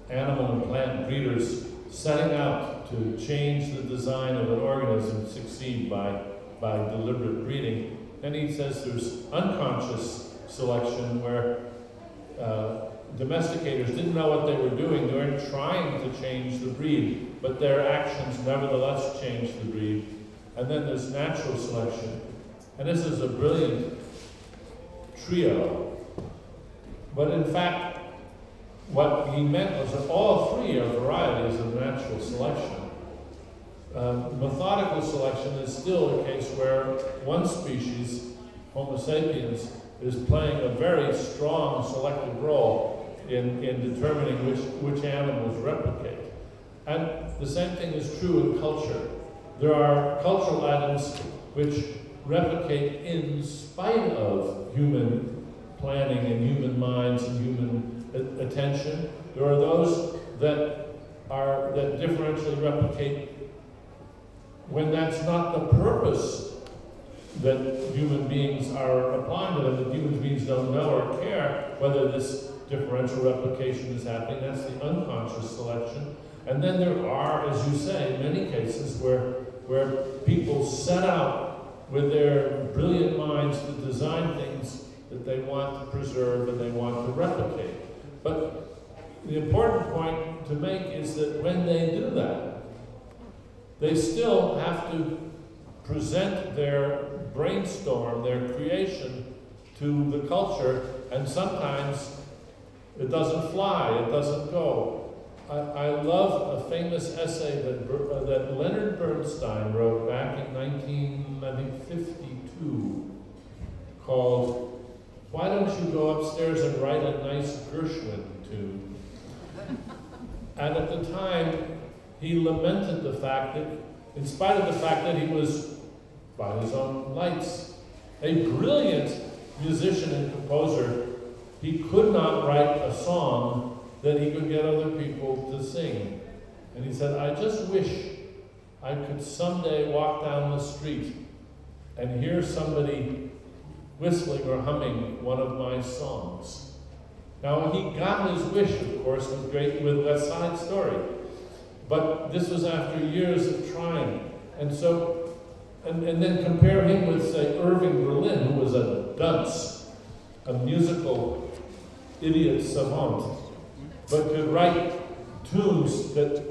animal and plant breeders setting out to change the design of an organism succeed by, by deliberate breeding. Then he says there's unconscious selection where uh, domesticators didn't know what they were doing. They weren't trying to change the breed, but their actions nevertheless changed the breed. And then there's natural selection. And this is a brilliant trio. But in fact, what he meant was that all three are varieties of natural selection. Um, methodical selection is still a case where one species, Homo sapiens, is playing a very strong selective role in, in determining which, which animals replicate. And the same thing is true in culture. There are cultural items which replicate in spite of human planning and human minds and human attention. There are those that are that differentially replicate when that's not the purpose that human beings are applying to them, that human beings don't know or care whether this differential replication is happening. That's the unconscious selection. And then there are, as you say, many cases where, where people set out with their brilliant minds to design things that they want to preserve and they want to replicate. But the important point to make is that when they do that, they still have to present their brainstorm, their creation to the culture, and sometimes it doesn't fly, it doesn't go. I, I love a famous essay that, uh, that Leonard Bernstein wrote back in 1952 called Why Don't You Go Upstairs and Write a Nice Gershwin Tune? and at the time, he lamented the fact that, in spite of the fact that he was, by his own lights, a brilliant musician and composer, he could not write a song that he could get other people to sing. And he said, I just wish I could someday walk down the street and hear somebody whistling or humming one of my songs. Now he got his wish, of course, with great with West Side Story. But this was after years of trying. And so and, and then compare him with, say, Irving Berlin, who was a dunce, a musical idiot savant but could write tunes that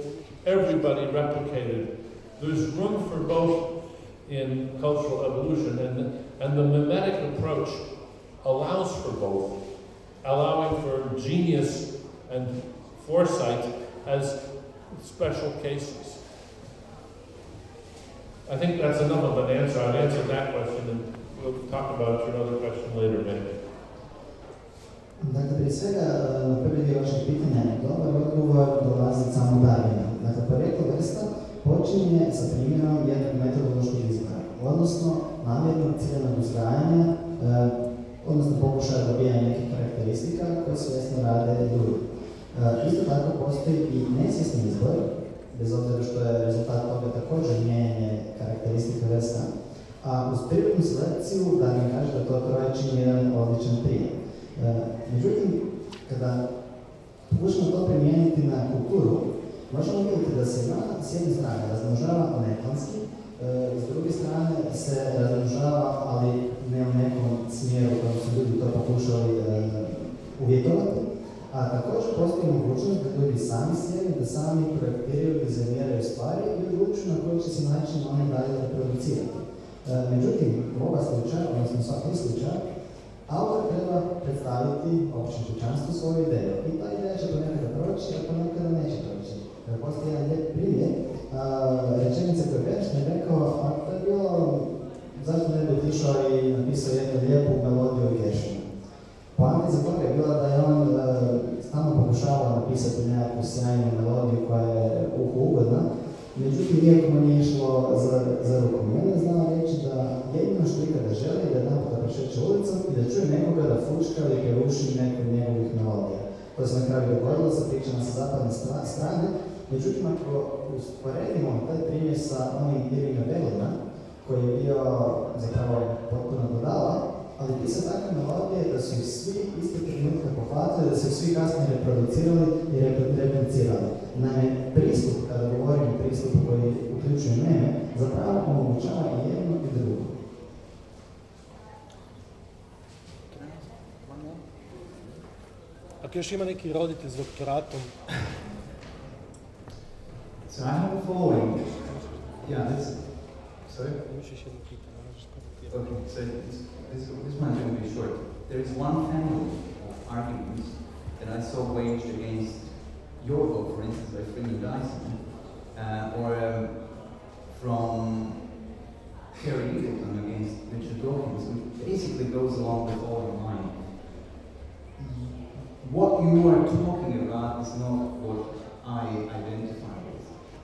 everybody replicated. There's room for both in cultural evolution, and, and the memetic approach allows for both, allowing for genius and foresight as special cases. I think that's enough of an answer. I've answered that question, and we'll talk about your other question later, maybe.
Dakle, prije svega, eh, prvi dio vašeg pitanja je dobar odgovor dolazi Dakle, vrsta počinje sa primjerom jednog metodološkog odnosno namjernog ciljenog uzgajanja, eh, odnosno pokušaja dobijanja nekih karakteristika koje svjesno rade ljudi. Isto tako postoji i nesvjesni izbor, bez obzira što je rezultat toga također mijenjanje karakteristika vrsta, a uz prirodnu selekciju, da mi kaže da to troje čini jedan odličan prijem. Međutim, kada pokušamo to primijeniti na kulturu, možemo vidjeti da se na s jedne strane razmnožava s druge strane se razmnožava, ali ne u nekom smjeru kao su ljudi to pokušali uvjetovati, a također postoji mogućnost da ljudi sami sjeli, da sami projektiraju, dizajniraju stvari i odlučuju na koji će se način oni dalje reproducirati. Međutim, u oba slučaja, odnosno svaki slučaj, autor treba predstaviti općem kućanstvu svoju ideju. I ta ideja će ponekada proći, a ponekada neće proći. Postoji jedan lijep primjer, rečenica koju je je rekao, a to je bilo, zašto ne bi otišao i napisao jednu lijepu melodiju o. Poanta za toga je bila da je on stalno pokušavao napisati nekakvu sjajnu melodiju koja je uhu ugodna, Međutim, iako mu nije išlo za, za rukom. I je znao reći da jedino što ikada želi je da jedan puta prošeće ulicom i da čuje nekoga da fučka ili preruši neku od njegovih melodija. To se na kraju dogodilo sa pričama sa zapadne strane. Međutim, ako usporedimo taj primjer sa onim Irvina Belina, koji je bio zapravo potpuno dodala, ali pisao takve melodije da su ih svi isti trenutka pohvatili, da su ih svi kasnije reproducirali i replicirali. Naime, pristup, kada govorim o pristupu koji uključuje mene, zapravo omogućava i jedno i drugo.
Ako još ima neki roditelj s doktoratom.
So I have a following. Yeah, this. Sorry? Okay, so this, this, this one's going to be short. There is one family of arguments that I saw waged against your book, for instance, by Freeman Dyson, uh, or um, from Terry Eagleton against Richard Dawkins, which basically goes along with all in line. What you are talking about is not what I identify.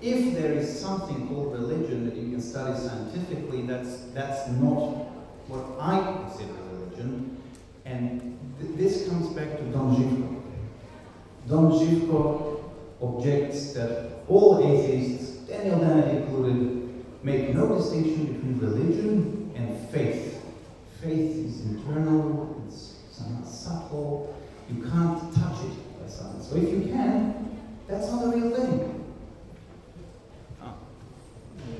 If there is something called religion that you can study scientifically, that's, that's not what I consider religion. And th this comes back to Don Živko. Don Živko objects that all atheists, Daniel Dennett included, make no distinction between religion and faith. Faith is internal, it's somewhat subtle, you can't touch it by science. So if you can, that's not a real thing.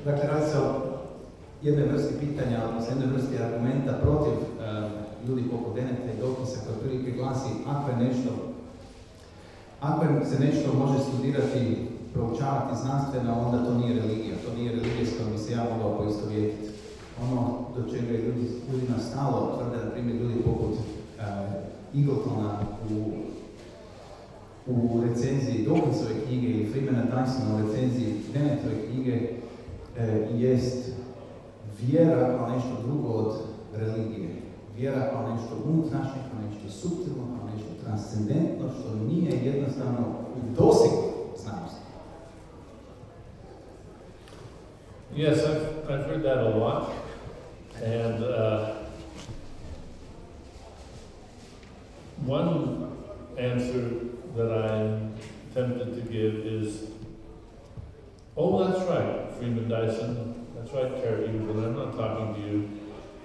Dakle, radi se o jednoj vrsti pitanja, odnosno jednoj vrsti argumenta protiv uh, ljudi poput Deneta i Dawkinsa koji prilike glasi ako je nešto ako se nešto može studirati, proučavati znanstveno, onda to nije religija. To nije religija s kojom bi se ja mogao poistovjetiti. Ono do čega je ljudi, ljudima stalo, tvrde, na primjer, ljudi poput uh, Eagletona u, u recenziji Dawkinsove knjige i Freemana Dysona u recenziji Denetove knjige jest drugo od religije. Unutrašnje, subtilno, transcendentno, što nije jednostavno u dosegu znanosti.
Yes, I've, I've heard that a lot. And uh, one answer that I'm tempted to give is, oh, that's right, Freeman Dyson, that's right, Terry but I'm not talking to you.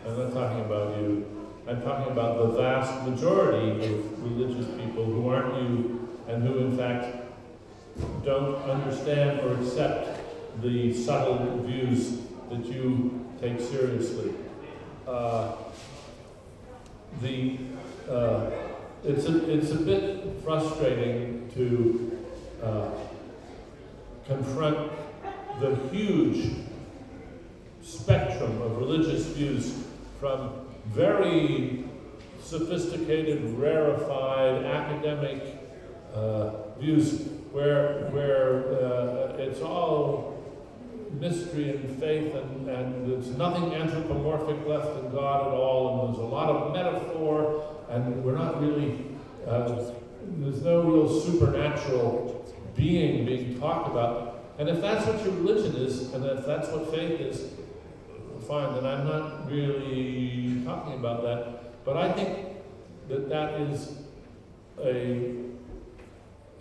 I'm not talking about you. I'm talking about the vast majority of religious people who aren't you and who, in fact, don't understand or accept the subtle views that you take seriously. Uh, the, uh, it's, a, it's a bit frustrating to uh, confront the huge spectrum of religious views from very sophisticated, rarefied, academic uh, views where, where uh, it's all mystery and faith and, and there's nothing anthropomorphic left in God at all and there's a lot of metaphor and we're not really, uh, there's no real supernatural being being talked about. And if that's what your religion is, and if that's what faith is, fine, then I'm not really talking about that. But I think that that is a,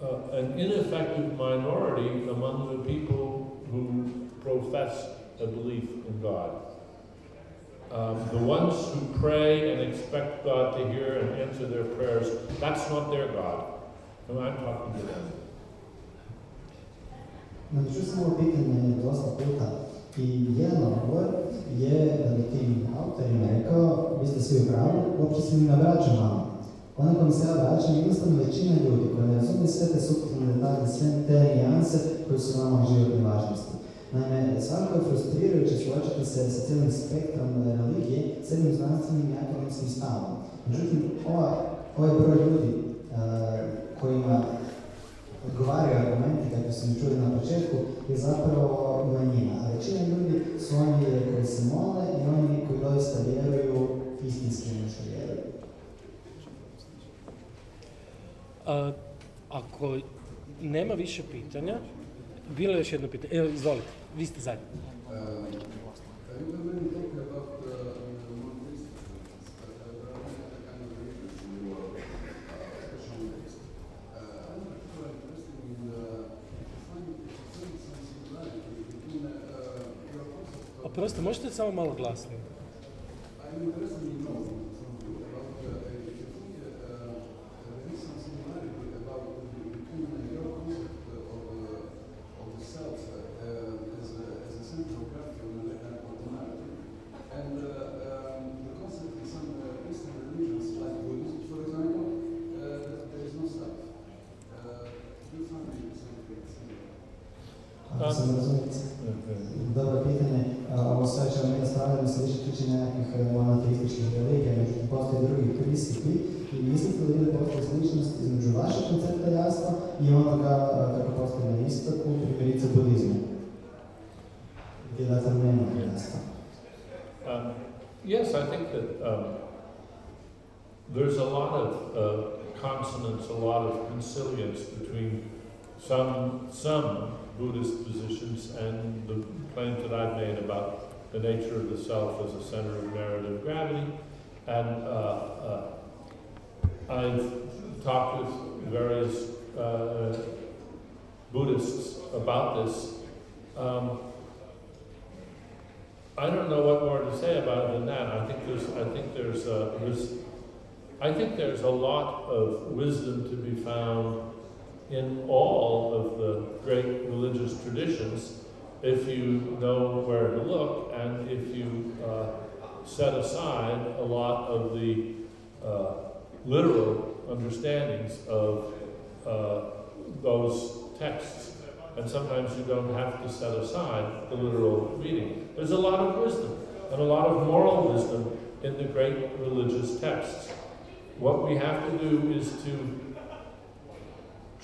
uh, an ineffective minority among the people who profess a belief in God. Um, the ones who pray and expect God to hear and answer their prayers, that's not their God. And I'm talking to them.
Znači, sam ovo pitanje dosta puta i jedan odgovor je da bi tim autorima rekao, vi ste svi u pravu, uopće se mi ne vraćam vama. Onaj kojim se ja vraćam je jednostavno većina ljudi koja ne razumije sve te suptilne detalje, sve te nijanse koji su nama životne važnosti. Naime, svako je frustrirajuće suočiti se sa cijelim spektrom religije, jednim znanstvenim i akademskim stavom. Međutim, ova, ovaj broj ljudi uh, kojima odgovaraju argumenti, kako smo čuli na početku, je zapravo manjina. A većina ljudi su oni koji se mole i oni koji doista vjeruju istinski ono što vjeruju.
A, ako nema više pitanja, bilo je još jedno pitanje. Evo, izvolite, vi ste zadnji. Oprostite, možete samo malo glasnije?
Ako
between some some Buddhist positions and the claims that I've made about the nature of the self as a center of narrative gravity. And uh, uh, I've talked with various uh, Buddhists about this. Um, I don't know what more to say about it than that. I think there's, I think there's, uh, there's, I think there's a lot of wisdom to be found in all of the great religious traditions if you know where to look and if you uh, set aside a lot of the uh, literal understandings of uh, those texts. And sometimes you don't have to set aside the literal reading. There's a lot of wisdom and a lot of moral wisdom in the great religious texts. What we have to do is to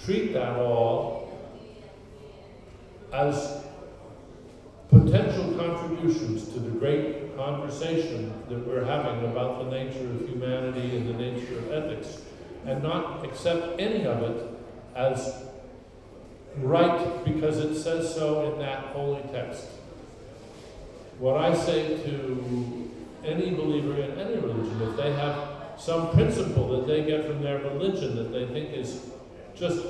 treat that all as potential contributions to the great conversation that we're having about the nature of humanity and the nature of ethics, and not accept any of it as right because it says so in that holy text. What I say to any believer in any religion, if they have some principle that they get from their religion that they think is just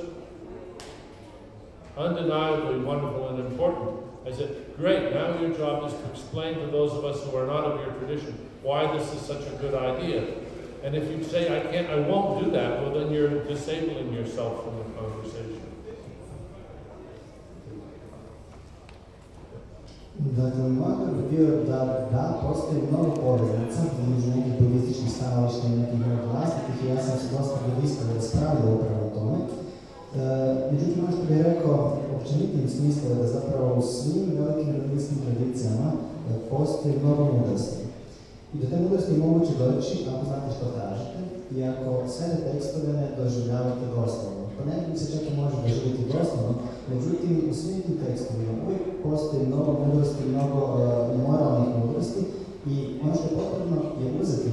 undeniably wonderful and important. I said, great, now your job is to explain to those of us who are not of your tradition why this is such a good idea. And if you say, I can't, I won't do that, well, then you're disabling yourself from the conversation.
Odgovor bi bio da, da, postoji mnogo poveznica između nekih budističkih stanovišta i nekih mojih vlastitih i ja sam se dosta budista raspravljao upravo o tome. E, međutim, ono što bih rekao općenitim smislu je da zapravo u svim velikim religijskim tradicijama e, postoji mnogo mudrosti. I do te mudrosti je moguće doći ako znate što tražite i ako sve te tekstove ne doživljavate doslovno. Ponekad se čak i može doživjeti doslovno, međutim u svim tim tekstovima uvijek postoji mnogo mudrosti, mnogo uh, moralnih mudrosti i ono što je potrebno je uzeti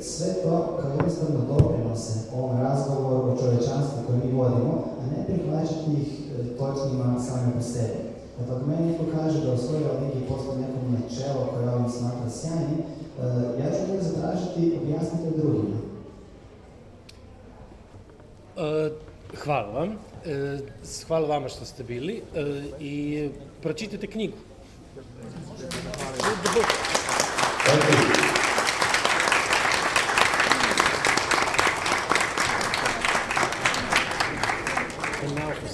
sve to kao jednostavno doprinose ovom razgovoru o čovječanstvu koje mi vodimo, a ne prihvaćati ih uh, točnima same po sebi. Dakle, ako meni neko kaže da u svojoj religiji postoji neko načelo koje on smatra sjajnim, ja ću uvijek zatražiti objasniti drugima.
Uh, hvala vam. E, hvala vama što ste bili e, i pročitajte knjigu. And now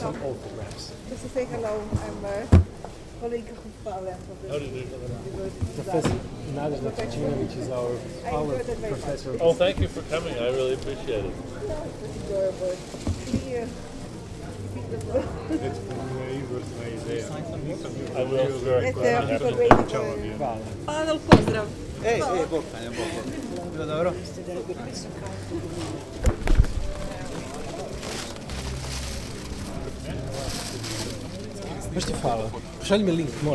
some autographs.
Just to say hello, I'm a colleague of Pavel.
How do?
Professor Nadežda Pečinović is our
I
power
enjoyed it very much.
professor.
Oh, thank you for coming. I really appreciate it.
It's enjoyable. Clear.
I will very
Yes,
glad
uh,
to have you.
for Pavel, pozdrav.
Ej, ej, bok, Tanja, bok, bok. Bilo dobro?
Baš ti hvala. Pošalji mi link, molim.